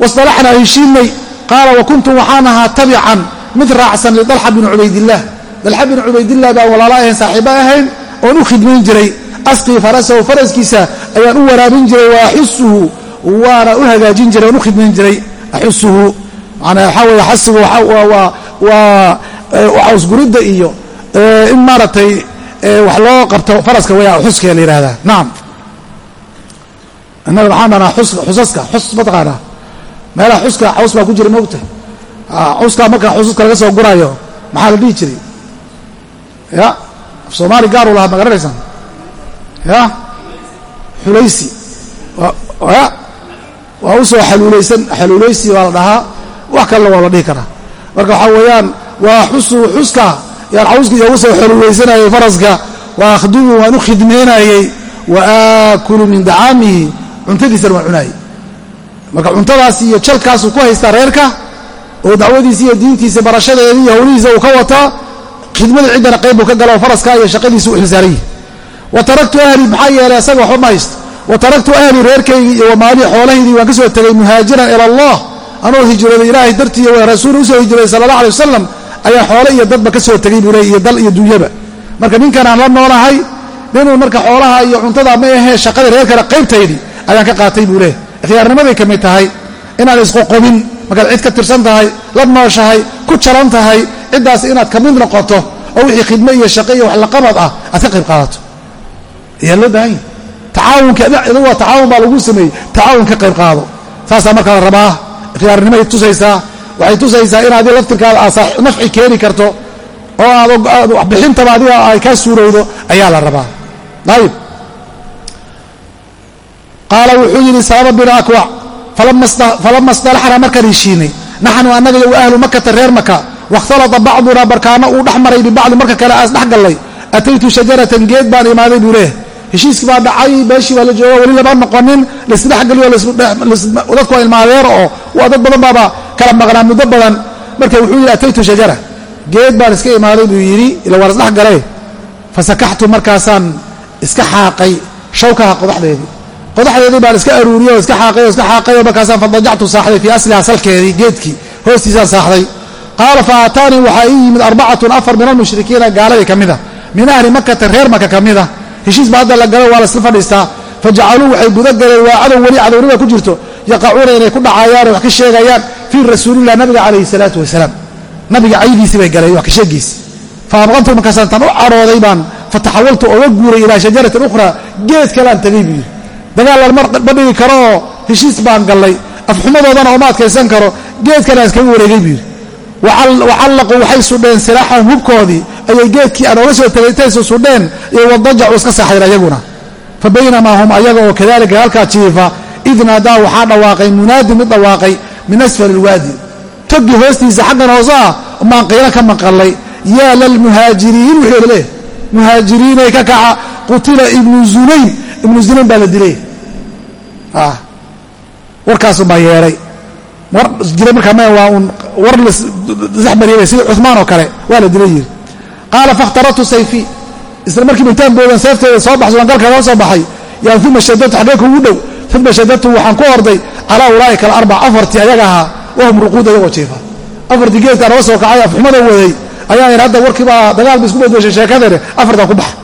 Wasdalaxnaa heshiinay qaala wa kuntum waxaan ahaa tabican mid raacsan lidalxa bini cubaydillaah dalxa binu cubaydilah baan walaalo ahayn saaxiibo ahayn oon u khidmayn jiray. Asqii farasahu faraskiisa ayaan u waraabin jiray wa waana u hagaajin jiray oon u khidmayn jiray. Axusuhu manaa waxaa weeye xasigu waa waxausguridda iyo in maaragtay wax loo qabto faraska waya xuskee la yidhaahdaa. Nacam innaga maxaan dhanaa xusaska xus mataqaanaa meelaha xuska xaws baa ku jira moogta xuskaa marka xusaska laga soo guraayo maxaa la dhihi jiray? Ya soomaali gaar u lahaa ma garanaysaan? Ya xulaysi. Ya waa u soo xaluulaysan xaluulaysi baa la dhahaa wax kalena waa la dhihi karaa. Marka waxaa weeyaan waa xusu xuska yaan cawska iyogu soo xaluulaysanayay faraska wa akhdumu waan u khidmeynayey wa aakulu min dacaamihi cuntadiisana waan cunaayey marka cuntadaas iyo jalkaasuu ku haystaa reerka oo dacwadiisa iyo diintiisa barashadeeda iyo howlihiisa uu ka wataa khidmada ciddana qayb buu ka gala faraska iyo shaqadiisa u xilsaaranyih wa taraktu ahli maxaa yeelay asaga waxba ma haysto. Wa taraktu ahli reerkaygii iyo wamaalii xoolahaydii waan ka soo tegay muhaajiran ila allah anoo hijrooday ilaahay dartii w rasuul u soo hijrooday sala allah alay wasalam ayaa xoole iyo dadba ka soo tegay buu leey iyo dal iyo dunyaba marka ninkan aan la noolahay ninuu marka xoolaha iyo cuntada ma ahee shaqada reerkana qaybtaydii ayaan ka qaatay buu leeh ikhyaarnimaday ka mid tahay inaad isqoqobin markaad cid ka tirsan tahay la nooshahay ku jaran tahay ciddaas inaad ka mid noqoto oo wixii khidme iyo shaqe iyo wax laqabad ah aad ka qayb qaadato. Ayaa loo baahan yahy tacaawunka idagu waa tacaawun baa lagu sameeyey. Tacaawun ka qayb qaado. Saasaa markaa la rabaa ikhyaarnimay tusaysaa. Waxay tusaysaa in adi laftirkaada aad nafci keeni karto oo aad waxbixintaba adiga ay kaa suurowdo ayaa la rabaa. Ayib qaala wuxuu yidhi salama binu akwac falama istalaxna markaan heshiinay naxnu annaga iyo ahlu makata reer maka wakhtalata bacdunaa barkaano uu dhex maray bibacdi marka kale aas dhex gallay ataytu shajaratan geed baan imaaday buu leeh heshiiskii baa dhacay meeshii baa la jooga weli lama noqonin laisdhexgeliyo dadku waa ilmaadeero oo waa dad badan baaba kala maqnaa muddo badan marka wuxuu yidhi ataytu shajara geed baan iska imaaday buu yidhi ila waa lasdhex galee fasakaxtu markaasaan iska xaaqay shawkaha qodaxdeedii qodaxdeedii baan iska aruuriyey oo iska xaaqay oo iska xaaqay oo markaasaan fadajactu saaxday fii asliha salkeedii geedkii hoostiisaan saaxday. qaala fa aataanii waxaa ii yimid arbacatun afar min almushrikiina gaaladii ka mida min ahli makata reer maka ka mida heshiis ba hadda la galo waa laisla fadhiistaa. fajacaluu waxay guda galeen waa cadow weli cadownima ku jirto yaqacuuna inay ku dhacaayaan wax ka sheegayaan fii rasuulilah nabiga calayhi salaatu wasalaam. Nabiga caydiisii bay galeen wax ka sheegiisi faamqantu markaasaan tan u cadhooday baan fataxawaltu oga guuray ilaa shajaratin ukhraa geed kalaan tegay buu yidhi dagaallan ma dhigi karo oo heshiis baan gallay afxumadoodana ooma adkaysan karo geed kalaan iskaga wareegay buu yidhi. Wacallaquu waxay sudheen silaaxahum hubkoodii ayay geedkii aan oga soo tegay intaysu sudheen iyo wadajacu iska saaxdeen ayaguna. Fa baynamaa hum ayaga oo kadalika halkaa jiifa id naadaa waxaa dhawaaqay munaadi mid dhawaaqay min asfali ilwaadi togi hoostiisa xaggan hoose ah maan qiilo ka maqallay yaa lalmuhaajiriin wuxuu leeyahy muhaajiriinay ka kaca qutila ibnu zunayn ibnu zunayn baa la dilay. Warkaasubaa yeedhay war jira markaa ma waa uun war lasaxmariyay sida cumaan oo kale waa la dilay yiri. Qaala fakhtaratu sayfi. Isla markiiba intaan boodan seefteeda soo baxso aan galka soo baxay. Yaan uma shadadtu xaggee kugu dhow. Uma shadadtu waxaan ku orday calaa ulaa'ika alarbac afartii ayaga ahaa wahum ruquud ayagoo jiifa. Afartii geedkaan oga soo kacay afxumada waday. Ayaa in hadda warkiibaa dagaal ba isku bedeshay sheekadene afartan ku baxa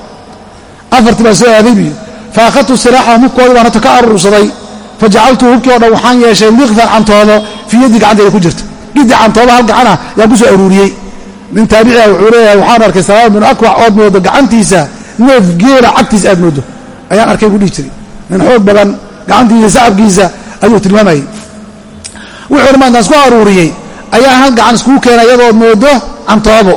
afartii baan soo aaday biyo fa akhadtu silaaxahum hubkoodii baan hata ka arursaday fajacaltu hubkii o dhan waxaan yeeshay liqdan cantoodo fii yaddi gacanteeda ku jirta giddi cantoodo hal gacana yaan ku soo aruuriyey nin taabiciah wuxuu leeyahay waxaan arkay salaama binu akwac ood moodo gacantiisa neef geela cagtiisa aad moodo ayaan arkay ku dhihi jiray nin xoog badan gacantiisa sacabkiisa ayuu tilmaamayey wuxuuna maantaan isku aruuriyey ayaa hal gacan iskuu keenay iyadood moodo cantoobo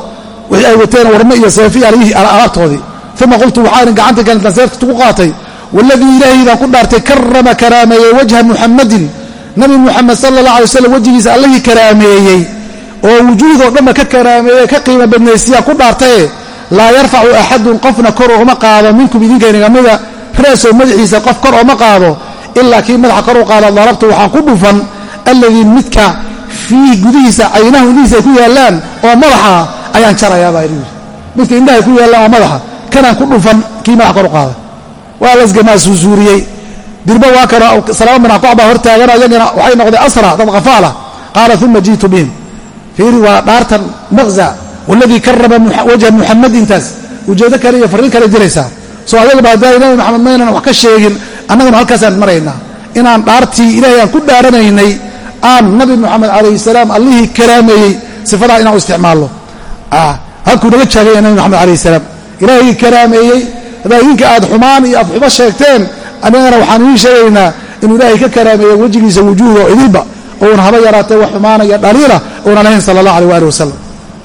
wixii ay wateen warmo iyo seefi alaabtoodii uma qultu waxaan gacantii kalentaan seefta ku qaatay waladii ilaahay baan ku dhaartay karama karaameeyey wajha muxamadin nabi muxamed sala allah alay waslam wejigiisa allihii karaameeyey oo wujuudoo dhanba ka karaameeye ka qiimo badnaysiyaa ku dhaartaye laa yarfacu axadun qofna kor ooma qaado minkum idinkaynaga mida reesoo madaxiisa qof kor ooma qaado ilaa kii madaxa kor u qaado darabtu waxaan ku dhufan alladii midka fiih gudihiisa caynahu indhihiisa ay ku yaallaan oo madaxa ayaan jarayaabaa midka indhaha ku yaallaan oo madaxa kanaan ku dhufan kii madaxa kor u qaada waa lasgamaa suusuuriyey dirba waa kana salaama bin aqwac baa hortaagano iyagina waxay noqdeen asra dad khafaala qaala uma ji'tu bihim. Fiiri waa dhaartan maqza waladii karama wajha muxamadintaas ujeedo kale iyo farriin kale diraysaa soo adagaba haddaay nabi maxamed maynan wax ka sheegin. Annaguna halkaasaan maraynaa. Inaan dhaartii ilaahay aan ku dhaaranaynay aan nabi moxamed calayhi salaam allihii karaameeyey sifadaa inaan u isticmaalno. Halkuu naga jaagaya nabi moxamed calayhi salaam ilaahii karaameeyey haddaa idinka aad xumaan iyo afxumo sheegteen annagana waxaan idiin sheegaynaa inuu ilaahay ka karaameeyo wejigiisa wujuudo idinba ouna haba yaraatee wax xumaanaya dhaliila uunan ahayn sala allah aleh waali wasalam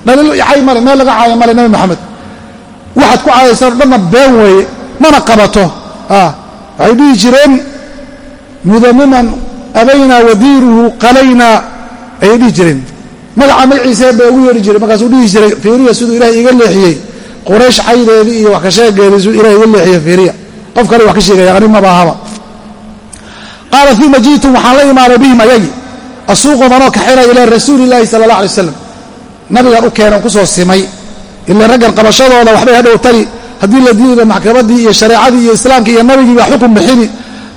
dhaliil cay male meel laga caayo male nabi maxamed. Waxaad ku caayaysan o dhanna been weeye mana qabato. Waxay dhihi jireen mudamiman abaynaa wadiiruhu qalaynaa ayay dhihi jireen. Magaca magaciisee bay ugu yeedhi jireen markaasuu dhihi jiray fiiriya siduu ilahay iga leexiyey quraysh caydeedii iyo wax ka sheegeedii siduu ilahay iga leexiye fiiriya. Qof kale wax ka sheegaya anig maba ahaba qaala uma ji'tum waxaan la imaaday bihim ayagi. Asuuqum anoo kaxinaya ilaa rasuuli sala allah alay wasalam nabigan u keenan ku soo simay. Ila raggan qabashadooda waxbay hadhow tari haddii la diidayba maxkamaddii iyo shareecadii iyo islaamkii iyo nabigii baa xukun bixini.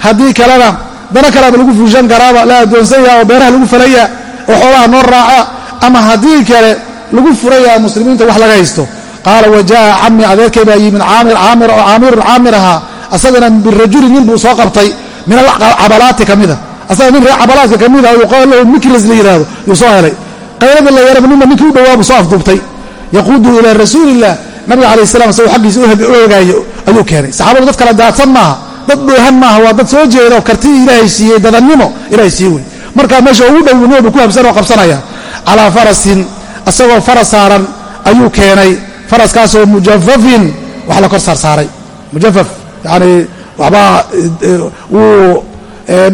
Haddii kalena dana kalaaba lagu fuushan karaaba la addoonsanya oo beeraha lagu falaya oo xoolaha noo raaca ama haddii kale lagu furaya muslimiinta wax laga haysto qaala wa jaa'a cami adeerkay baa yimid caamirun caamir ahaa. Asagana birajuli nin buu soo qabtay. Min alcabalaati ka mida. Asaga nin reer cabalaadka ka mida yuqaal lahu miklas la yidhaahdo yuu soo helay. Qaylada la yaraba ninba ninkii u dhowaa buu soo afduubtay. Yaquudu ilaa rasuuliillah nabiga calayh salam isagoo xaggiisa u hogaayo ayuu keenay. Saxaabadu dad kala daadsan maaha dad dheehan maaha waa dad soo jeeda oo karti ilaahay siiyey dadannimo ilaahay siiye wey markaa meesha ugu dhow niba ku habsan oo qabsanaya. Calaa farasin isagoo faras saaran ayuu keenay faraskaasoo mujafafin wax la kor saarsaaray. Mujafaf yani waxbaa wuu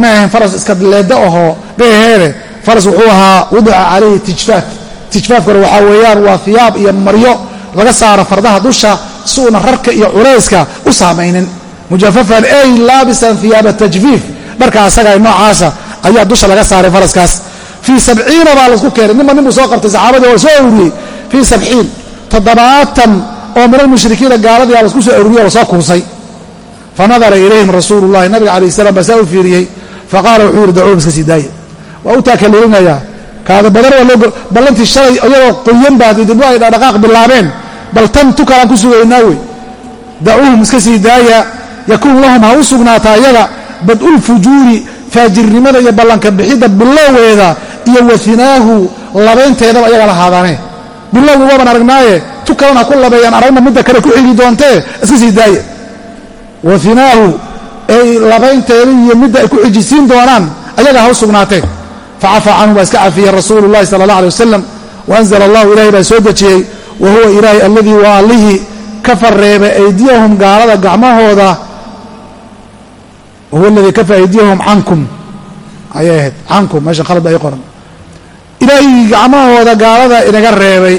ma ahayn faras iska leeda ahoo beeheene faras wuxuu ahaa wadica calayhi tijfaaf. Tijfaafkana waxaa weeyaan waa hiyaab iyo maryo laga saaro fardaha dusha si uuna rarka iyo culayska u saamaynin mujafafan ay laabisan hiyaaba tajfiif. Dharka asaga noocaasa ayaa dusha laga saaray faraskaas. Fii sabciina baa la isku keenay. Ninba ninbuu soo qabtay saxaabadii waa soo uriyey fii sabciin toddobaatan oo min almushrikiina gaaladii a lasku soo aruuriya la soo kuusay fanadara ilayhim rasuulu llahi nabiga calayh salam baa saa u fiiriyey. Faqaala wuxuu yidhi dacuum iska sii daaya waa u taakaliilinayaa kaada badan waa loo ballantii shalay iyadoo qoyan baa didibno ay dhaqdhaqaaq bilaabeen bal tan tukalaan ku sugaynaa wey. Dacuuhum iska sii daaya. Yakuun lahum ha u sugnaataa iyaga bad'ulfujuuri faajirnimada iyo ballanka bixidda bilowgeeda iyo wahinaahu labaynteedaba iyaga lahaadaane bilowga waaban aragnaaye. Tu kalena ku labeeyaan aragna midda kale ku xigi doontee iska sii daaya wahinaahu ay labaynteeda iyo midda ay ku xijisiin doonaan ayaga ha u sugnaateen facafa canhu baa iska cafiyey rasuulu llahi sala allah alay wasalam waanzala allahu ilahay baa soo dejiyey. Wa huwa ilaahay alladii waa allihii ka farreebay aydiyahum gaalada gacmahooda. Wahuwa aladii kafa aydiyahum cankum. Ayay ahayd cankum meesha khalad ay qoran ilaahii gacmahooda gaalada inaga reebay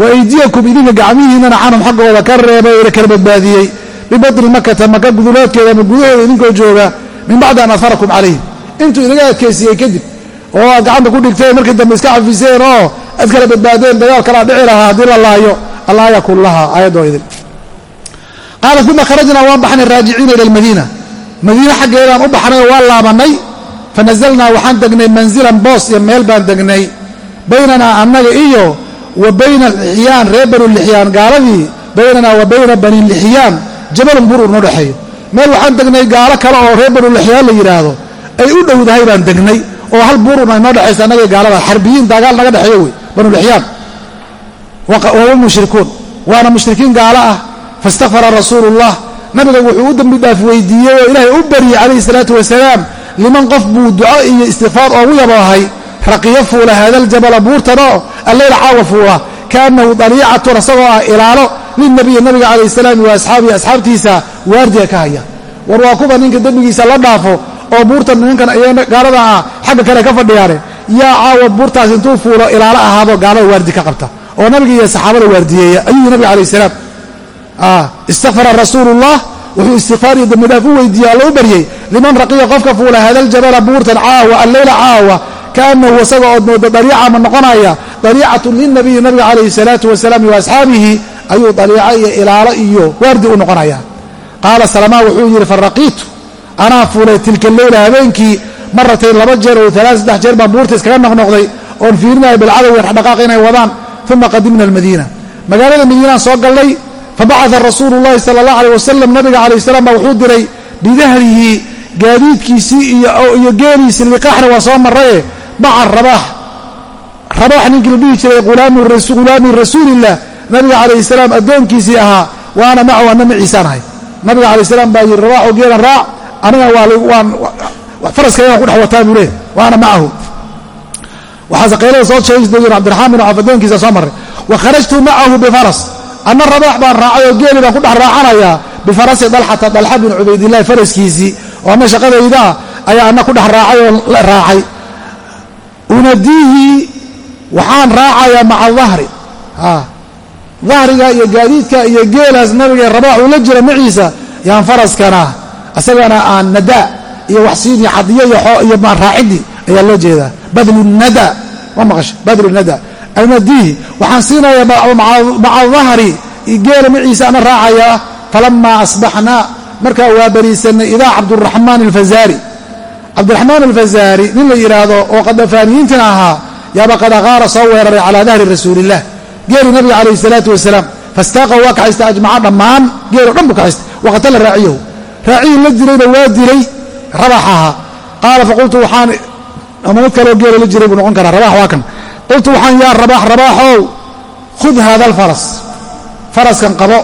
wa aydiyakum idinka gacmihiinana canhum xaggooda ka reebay ina kala badbaadiyey bibatni makata maka guduleedkeeda ama gudaheeda idinkoo jooga min bacdi an afarakum calayh intuu inaga adkaysiiyey kadib oo aad gacanta ku dhigteen markii dambe iska cafiseen oo aad kala badbaadeen dagaal kalaa dhici lahaa haddii la laayo allaaya kullaha aayaddoo idin qaala uma kharajnaa waan baxnay raajiciina ila almadiina madiine xaggeedaan u baxnay oo waan laabannay fanazalnaa waxaan degnay manzilan boos iyo meel baan degnay baynanaa annaga iyo wa bayna lixyaan reer banu lixyaan gaaladii baynanaa wa bayna bani lixyaan jabalun buur unoo dhexeeyo meel waxaan degnay gaalo kale oo reer banu lixyaan la yidhaahdo ay u dhowdahay baan degnay oo hal buuruna inoo dhexaysa annaga gaalada xarbiyiin dagaal naga dhexeeyo wey banu lixyaan wahuwa mushrikuun waana mushrikiin gaalo ah faistakfara rasuulu ullah nabiga wuxuu u dembi dhaaf weydiiyey oo ilaahay u baryey calayhi salaatu wasalaam liman qof buu duco iyo istikfaar oogu yaboohay raqiyo fuula haadaljabala buurtanoo alleyla caawa fuula kaannahu daliicatun isagoo ah ilaalo lilnabiyi nabiga calayh salaam wa asxaabihi asxaabtiisa waardiga ka haya. War waa kuba ninka dembigiisa la dhaafo oo buurtan nimankan gaalada ah xagga kale ka fadhiyaane yaa caawa buurtaas intuu fuulo ilaalo ahaado gaalada waardi ka qabta oo nabiga iyo saxaabada waardiyeeya ayuu nabiga calayh salaam istakfara rasuulullah wuxuu istikfaar iyo dembidhaaf u weydiiyey alla u baryey liman raqiya qofka fuula hadaljabala buurtan caawa alleyla caawa kaanahu isaga ood mooda dariica ma noqonaya dariicatun lilnabiyi nabiga calayhi salaatu wasalaam wa asxaabihi ayuu dariico iyo ilaalo iyo waardi u noqonaya. Qaala salamaa wuxuu yidhi faraqiitu anaa fuulay tilka leyla habeenkii maratayn laba jeer oo alaa saddex jeer baan buurta iskaga noqnoqday oon fiirinaya bilcadowgan dhaqaaq inay wadaan uma qadimna almadiina. Magaalada madiinaan soo gallay fabacaa rasuulu llahi sala allah aleyh wasalam nabiga calayh salaam baa wuxuu diray bidahrihi gaadiidkiisii iyo geeliisii liqaaxna waa soo maraye maca rabaax rabaax ninkii la dhihi jiray ghulaami rasuulillah nabiga calayh salaam addoonkiisii ahaa waana macahu anna maciisaan ahay nabiga calayh salaam baa yidhi rabaaxoo geelan raac aniga faraskaygaan ku dhex wataa buu leeh waana macahu waxaase qaylada soo sheegi doogeen cabdiraxmaan bin cawf addoonkiisa soo marray wa kharajtu macahu bifaras anna rabaax baan raacay oo geeli baan ku dhex raacanayaa bifarasi dalxata dalxa bin cubaydillahi faraskiisii oo anna shaqadayda ah ayaa anna ku dhex raacay oo raacay. Unadiihi waxaan raacayaa maca dahri. Dahriga iyo gaadiidka iyo geelaas nabiga rabaax uu la jira maciisa yaan faraskana. Isagana aan nadaa iyo waxsiin iyo cadiyo iyo maan raacidii ayaa loo jeedaa. Badlu nada. Ma maqasha? Badlu nada anadiihi waxaan siinayaa maca dahri geela maciisa ana raacayaa falamaa asbaxnaa. Markaa waa bariisanay idaa cabduraxmaan alfazaari. Cabdiraxmaan alfazaari nin la yidhaahdo oo qadafaaniyiintina ahaa yaaba qad aqaara soo weeraray calaa dahri rasuuliillah geelii nabiga calayhi salaatu wasalaam fastaaqahu waa kaxaystay ajmaca dhammaan geeloo dhan buu kaxaystay waqatala raaciyahu raaciyii la dilayna waa dilay rabax ahaa. Qaala faqultu waxaan ama mid kaloo geela la jiray buu noqon karaa rabax waa kan qultu waxaan yaa rabax rabaaxow khud haada alfaras faraskan qabo.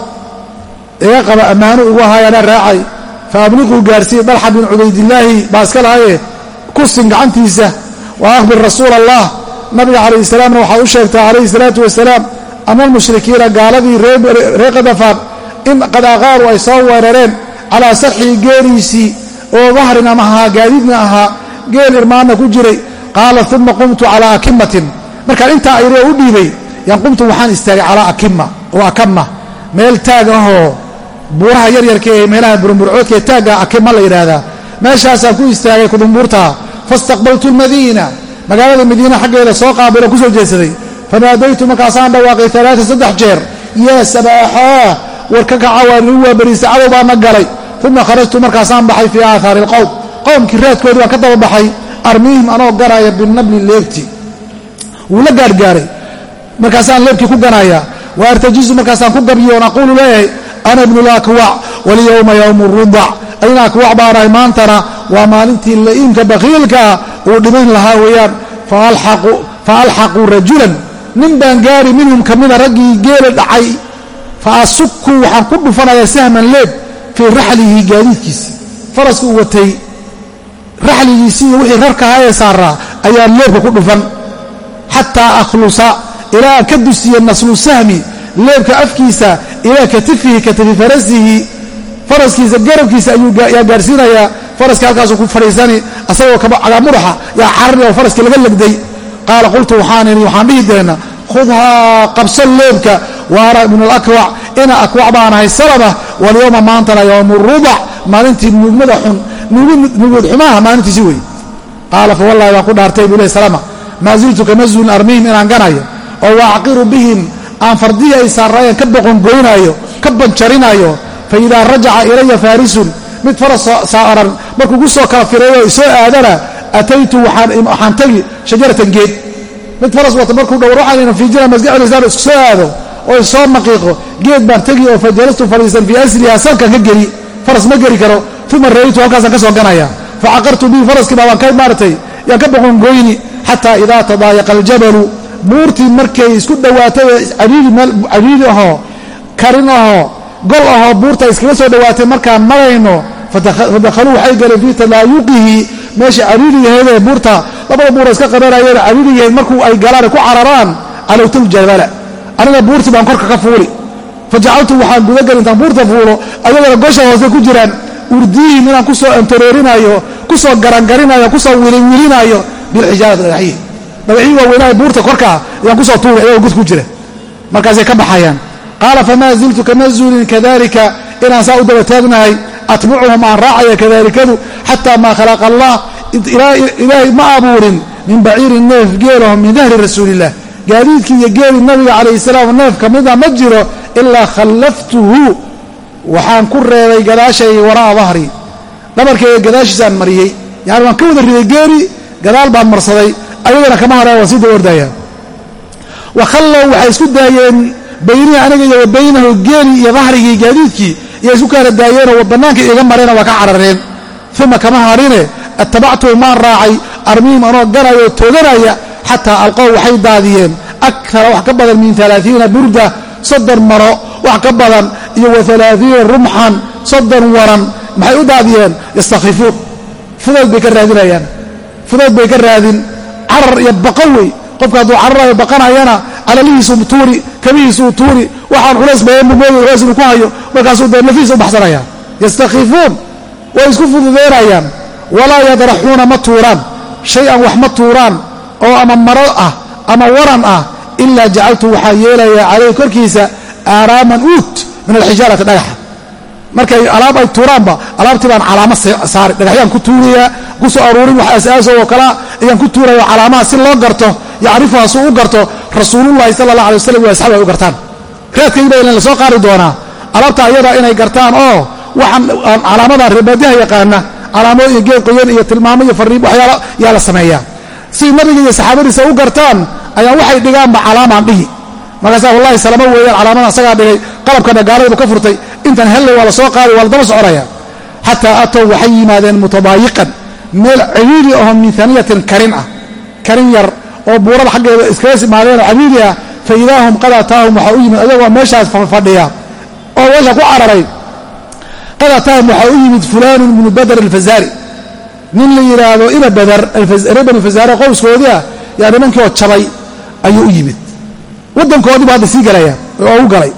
Iga qaba ammaano ugu ahaayaanaa raacay. Fa abliquu gaarsiiye dalxa bin cubaydillaahi baa iska lahaye kusin gacantiisa. Wa akhbir rasuula allah nabiga calayhi salaamna waxaad u sheegtaa calayhi salaatu wasalaam ama almushrikiina gaaladii reer qadafaan in qad aqaaru ay soo weerareen calaa sarxii geeliisii oo dahrina ma ahaa gaadiidna ahaa geel irmaanna ku jiray. Qaala uma qumtu calaa akimatin markaan intaa ayre u dhiibay. Yaan waxaan istaagay calaa akima oo akama meel taag ahoo buuraha yaryarka ee meelaha burumburcoodka ee taagga akima la yidhaahdaa meeshaasaan ku istaagay kudumbuurtaa faistaqbaltu lmadiina. Magaalada madiina xaggeeda soo qaabilo ku soo jeedsaday fanaadaytu markaasaan dhawaaqay alaaa saddex jeer. Yaa sabaaxaa war ka kaca waa waabariistay cadow baana galay. Uma kharajtu markaasaan baxay fii aahaari alqowm qowmkii raadkoodii baan ka daba baxay armiihim anoo ganaya binabli leebti wuu la gaargaaray. Markaasaan leebkii ku ganaya wa artajizu markaasaan ku gabyoon aquulu leeyahay ana ibnu lakwac walyowma yowmu rudac ayna akwac baanahay maantana waa maalintii la'iimka bakiilkaa uu dhiman lahaa weeyaan. Fa alxaquu rajulan. Nin baan gaari minhum ka mida raggii geela dhacay. Fa asukuu waxaan ku dhufanayaa sahman leeb fii raxlihi gaadiidkiisii faraska uu watay. Raxligiisii iyo wixii rarkahaa ee saaraa ayaan leebka ku dhufan xataa akhlusa ilaa ka dusiya naslu sahmi leebka afkiisa ilaa katifihi katifi farasihi faraskiisa garabkiisa ayaa gaadhsiinayaa faraska halkaasuu ku fadhiisani asagoo cagaamudhaxa yaa carari oo faraskii laga legday. Qaala qultu waxaan waxaan dhihi deena khudhaa qabso leebka waana ibnu alakwac ina akwac baanahay salama walyowma maantana yowmu rudac maalintii nuugmada xun nuugud xumaha maalintiisi wey qaala fa wallahi baan ku dhaartay buu leh salama maa ziltu kama zuulin armihim inaan ganayo oo waacaqiru bihim aan fardihii ay saarraayeen ka boqongoynaayo ka banjarinaayo fa idaa rajaca ilaya faarisun mid faras saaran markuu ku soo isoo aadana ataytu waxaan tegi shajaratan geed. Mid faras wata markuu dhowr waxaan fiijina masgacdiisaan isku soo aado oo soo maqiiqo geed baan tegi oo fajalastu fadhiisan fii asliha salkan ka geli faras ma geli karo. Uma ra'aytu halkaasaan ka soo ganaya facaqartu bihi faraskii baa waan ka maaratay yaan ka boqongoyni xataa idaa tadaayaqa aljabalu buurtii markay isku dhowaatay cariiri ahoo karin ahoo gol ahoo buurta iskaga soo dhowaatay markaan marayno fadakhaluu waxay galeen fii talaayuqihi meesha cariiriyaheedee buurta. Labada buura iska qabanayeen cariiriyaheed markuu ay galaan ku cararaan calowtuljabala aniga buurtii baan korka ka fuuli. Fajacaltu waxaan gudagelin intaan buurta fuulo ayagana gosha hoose ku jiraan. Urdiihim inaan ku soo antaroorinaayo ku soo garangarinayo ku soo wilinwilinaayo bilxijaarati dhagaxyihi dhagaxyii ziltu kama zuulin kadalika inaan saa u daba taagnahay aan raacaya kadaalikadu xataa maa khalaqa allah. Ilaahay ma abuurin min baciirin neef min dahri rasuuliillah gaadiidkii iyo geeli nabiga calayhi salaam neef ma jiro ilaa khallaftuhu. Waxaan ku reebay gadaashay waraa dahri dhabarkeyga gadaashiisaan mariyey. Yani waan ka wada riday geeli gadaal baan marsaday ayagana kama hore waan sii daba ordaya wa khallow waxay isku daayeen baynii aniga iyo wa baynahu geeli iyo dahrigii gaadiidkii iyo isku kaala daayeenoo bannaanka iga mareen waa ka carareen. Uma kama harine attabactuhu maan raacay armiim anoo ganayoo tooganaya xataa alqow waxay daadiyeen. Akara wax ka badan min alaaiina burda soddon maro wax ka badan iyo wa alaaiina rumxan soddon waran maxay u daadiyeen? Yastakhifuun fudood bay ka raadinayaan fudood bay ka raadin. Carar iyo baqa wey. Qofka hadduu cararayo baqanayana calalihiisuu tuuri kabihiisuu tuuri waxaan culays bayanbumooda culays inuu ku hayo markaasuu dee nafiisa u baxsanaya yastakhifuun way isku fududeynayaan. Walaa yadraxuuna ma tuuraan. Shay-an wax ma tuuraan oo ama maro ah ama waran ah ilaa jacaltu waxaa yeelayaa calayhi korkiisa aaraaman uut min alxijaarati dhagaxa markay alaab ay tuuraanba alaabtii baan calaamo saari dhagaxyaan ku tuurayaa ku soo aruurin wax aasaaso oo kalea ayaan ku tuuraya calaamaha si loo garto yacrifuha u garto rasuulullahi sala allah alay waslam wa asxaabi ay u gartaan. Raadkayba ilan la soo qaari doonaa. Alaabta ayadaa inay gartaan oo waxaan calaamadan reebaadiha yaqaana calaamado iyo geed qoyan iyo tilmaamo iyo fariib waxyaala yaa la sameeyaa. Si nabiga iyo saxaabadiisa u gartaan ayaa waxay dhigaanba calaamaan dhihi markaasaa wallahi salamo weeyaan calaamadan asagaa dhigay qalabkana gaaladu ka furtay intan helley waa la soo qaaday waa la daba xataa atow waxay yimaadeen mutabaayiqan meel cibiidi aho min aniyatin karin ah karin yar oo buurada xaggeeda iskaga imaadeen oo cabiidi ah fa idaahum qad ataahum waxaa u yimid ayagoo meeshaas fadhiya oo meesha ku cararay. Qad ataahum waxaa u yimid fulaanun bnu badr alfazaari nin la yidhaahdo ina badar reer bani fazaare qowskoodii ah yaa nimankii oo jabay ayuu u yimid. Waddankoodii bu hadda sii galaya oo u galay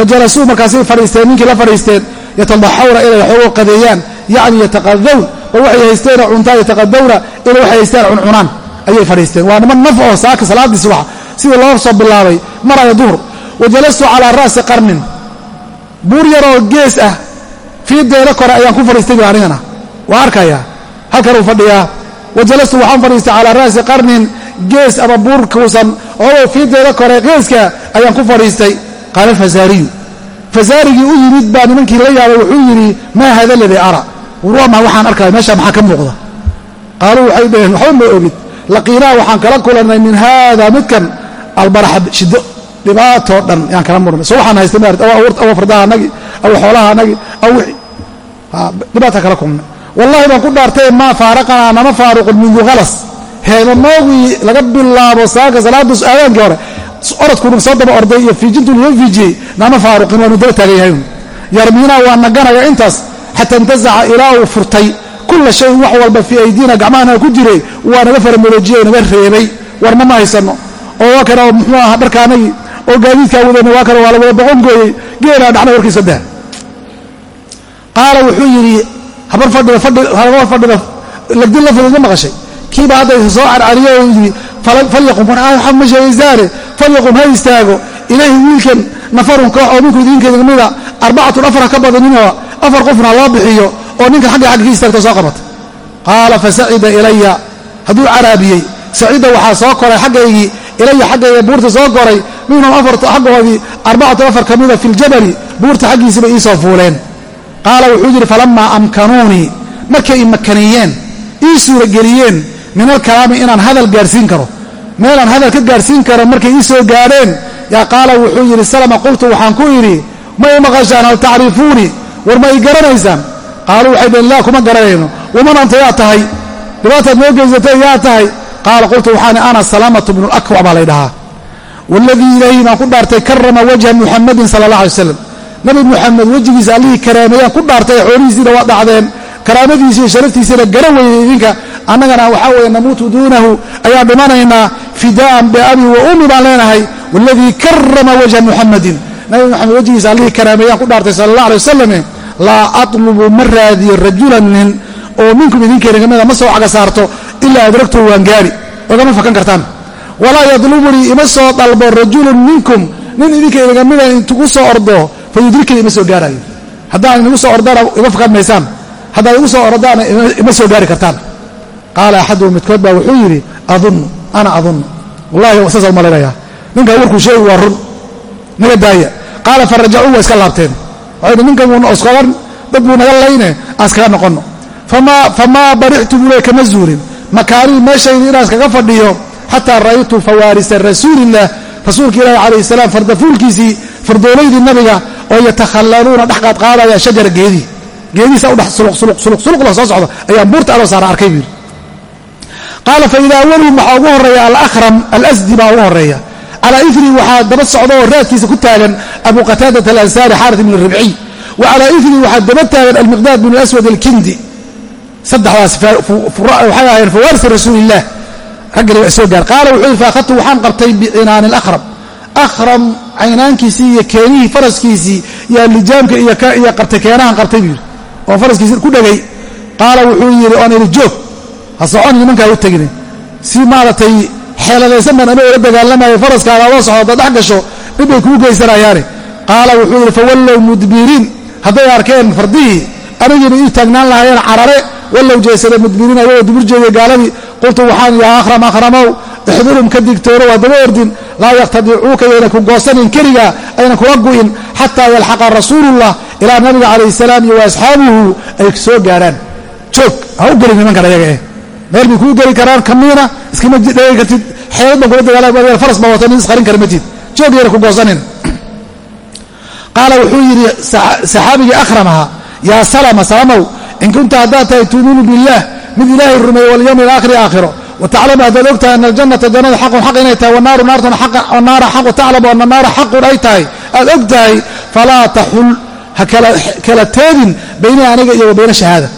fa jalasuu markaasay fadhiisteen ninkii la fadhiisteen yatadaxawna inay waxoogo qadeeyaan yacni yataqadawn bal waxay haysteenoo cuntaa yataqadawna inay waxay haysteen cuncunaan ayay fadhiisteen. Waa niman naf oo saaka salaaddii subax sidii loo soo bilaabay maraya duhur. Wa jalastu calaa ra'si qarnin buur yaroo gees ah fiideeda kore ayaan ku fadhiistay bu anigana. Waa arkayaa halkanuu fadhiyaa wa jalastu waxaan fadhiistay calaa ra'si qarnin gees ama buur kuusan oo fiideeda kore geeska ayaan ku fadhiistay qaala alfazaariyu fazaarigii u yimid baa nimankii la yaabay wuxuu yidhi maa hada ladii ara warwama waxaan arkaya meeshaa maxaa ka muuqda qaaluu waxay dhaheen waxba ma ogid laqiinaa waxaan kala kulannay min haada midkan albaraxa shiddo dhibaatoo dhan yaan kala murnay so waxaan haystay maarad aw fardaha anagi aw xoolaha anagi aw wixii dhibaata kala kulnay wallahi baan ku dhaartay maa faaraqanaa nama faaruqun mindu halas heedamoogii laga bilaabo saaka salaadus aadaankii hore orodkuuna soo daba orday iyo fiijintuu noo fiijiyey nama faaruqin waanu daba taagan yahay yarmiinaa waa naganaya intaas xata intazaca ilaa uu furtay. Kula shayin wax walba fii aydiina gacmahana ku jiray waa naga faramoloojiyey naga reebay. Warna ma haysano. Oo waa kana muxuu aha dharkaanagii oo gaadiidkaa wadana waa kana waa la wada boqon gooyey. Geelaa dhacna warkiisa dah qaala wuxuu yidhi habar fadhida habar fadhida lagdin la fudud ma maqashay? Kiiba hadda soo carcariyo oo yidhi ma sheegaysaane falyaqum ha istaago ilayhi wiilkan nafarun koox oo minku idinkeeda mida arbacatun afar ha ka badaninoo afar qofna loo bixiyo oo ninkan xagga xagga ka istaagto soo qabata qaala fasacida ilaya hadduu caraabiyey sacida waxaa soo koray xaggaygii ilaya xaggayga buurta soo koray minhum xaggoodii arbacatu afar ka mida fi ljabali buurta xaggiisiiba iisoo fuuleen qaala wuxuu yidhi falamaa amkanuunii markay i makaniyeen ii suurageliyeen min alkalaami inaan hadal gaarsiin karo. Meelaan hadal ka gaarsiin karo markay ii soo gaadheen yaa qaala wuxuu yidhi salama qultu waxaan ku idhi ma i maqashaan hal tacrifuunii war ma i garanaysaan? Qaaluu waxay dheen laa kuma garanayno waman anta yaa tahay? Dhibaataad noo geysatay yaa tahay? Qaala qultu waxaan ana salaamatu bnu lakwac baa lay dhahaa waladii ilaahi baan ku dhaartay karama wajha muxamadin sala allah alay slam nabi muxamed wejigiisa allihii karaameeyaan ku dhaartay xoolihiisiina waa dhacdeen. Karaamadiisi iyo garan weynay idinka annagana waxaa weeye namuutu duunahu ayaan dhimanaynaa fidaa'an biabi wa ummi baan leenahay waladii karama wajha muxamadin nabi muxamed wejigiisa allihii karaameeyaan ku dhaartay sala allah alay wasalame laa atlubu ma raadiyo rajulan nin oo minkum idinkeena kamida ma soo caga saarto ilaa adragtu waan gaari. Ogama fakan kartaan. Walaa yadlubunii ima soo dalbo rajulun minkum nin idinkeena kamida intugu soo ordo fa yudrikanii ima soo gaaraayo. Haddaan inagu soo ordana ima fakan maysaan. Haddaad igu soo ordaana ima soo gaari kartaan qaala axaduhum midkood baa wuxuu yidhi adunnu ana adunnu. Wallahi saasaan malaynayaa ninkaa warkuu sheegi waa run. Naga daaya. Qaala farajacuu waa iska laabteen. Waxay ninkan oskodan dad buu naga layne aan iskaga noqonno. Famaa barixtu buu le kama zuulin makaanii meeshaydi inaan iskaga fadhiyo xataa ra'aytu fawaarisa rasuulillaah rasuulka ilaahi calayh salaam fardafuulkiisii fardoolaydii nabiga oo yatakhallaluuna dhex qaadqaadaya shajara geedii geedihiisa u dhex suluqsuluqla soo socda. Ayaan buurta aloo saara arkay buu yidhi qaala faida awaluhum waxaa ugu horreeya alahram alasdi baa ugu horreeya calaa ifrii waxaa daba socda oo raadkiisa ku taagan abu qataadat alansaari xaarit ibn ribciy wa calaa ifrii waxaa daba taagan almiqdaad bn aswad alkindi. Saddexdaas waxay ahaayeen fawaarisa rasuulilah raggani waa soo gaar. Qaala wuxuu yidhi faakhadtu waxaan qabtay bicinaani alahram ahram caynaankiisii iyo keenihii faraskiisii iyo lijaamka iyo qabtay keenahan qabtay buu yidhi. Oo faraskiisi ku dhegay. Qaala wuxuu yidhi oon idhi joog ha socon nimankaa u tegine si maaragtay xeeladaysan baan ama ola dagaalamayo faraskaaga adoo socdo haddaad dhex gasho dhibbay kuu geysanayaane qaala wuxuu yidhi fawallow mudbiriin hadday arkeen fardihii anigiina ii taagnaan lahaayeen carare. Wallow jeesada mudbiriin ayagoo dubur jeediya gaaladii. Qultu waxaan yaa akhram akhramow ixdurum ka digtoono waa daba ordin. Laa yaqtadicuuka yayna ku goosanin keligaa ayna kula gu'in xataa yalxaqa rasuulullah ilaa nabiga calayh salaam iyo wa asxaabuhu ay soo gaarhaan joog ha u gelin nimankan ayaga eh meel bay kuu geli karaan kamiina iskama dhegi kartid xeelad baan kula dagaalama faras baa wata nin isqarin kara joog yayna ku goosanin. Qaala wuxuu yidhi saxaabigii akhram ahaa yaa salama salamow in kunta haddaad tahay tuuminu billaah mid ilaahay rumeeye walyowmi alaakhiri aakhiro wataclamu haddaad og tahay ana aljannata jannada xaqun xaq inay tahay wanaaru naartuna naara xaq wataclamu ana naara xaqun ay tahay aad og tahay falaa taxul ha kala teedin baynii aniga iyo wa bayna shahaada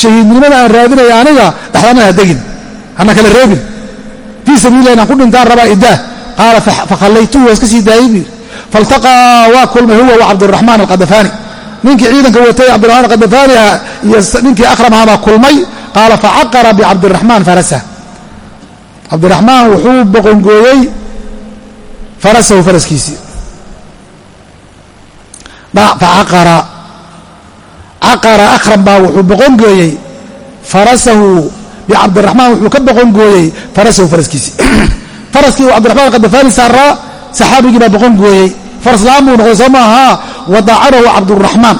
shahiidnimada aan raadinaya aniga dhexdana ha degin hana kala reebin. Fii sabiililah inaan ku dhintaan rabaa idaah qaala fakhallaytuhu waa iska sii daayey buu faltaqaa waa kulmay huwa wa cabdiraxmaan alqadafaani ninkii ciidanka watay cabdiraxmaan alqadafaani ah iyo ninkii akramaha baa kulmay. Qaala facaqara bicabdiraxmaan farasah cabdiraxmaan wuxuu boqongooyey farasahu faraskiisii. Facaqara caqara akhram baa wuxuu boqongooyey farasahu bicabdiraxmaan wuxuu ka boqongooyey farasahu faraskiisii faraskii cabdiraxmaan alqadafaani saaraa saxaabigii baa boqon gooyey. Faraslaaan buu noqday soo maaha wadacanahu cabduraxmaan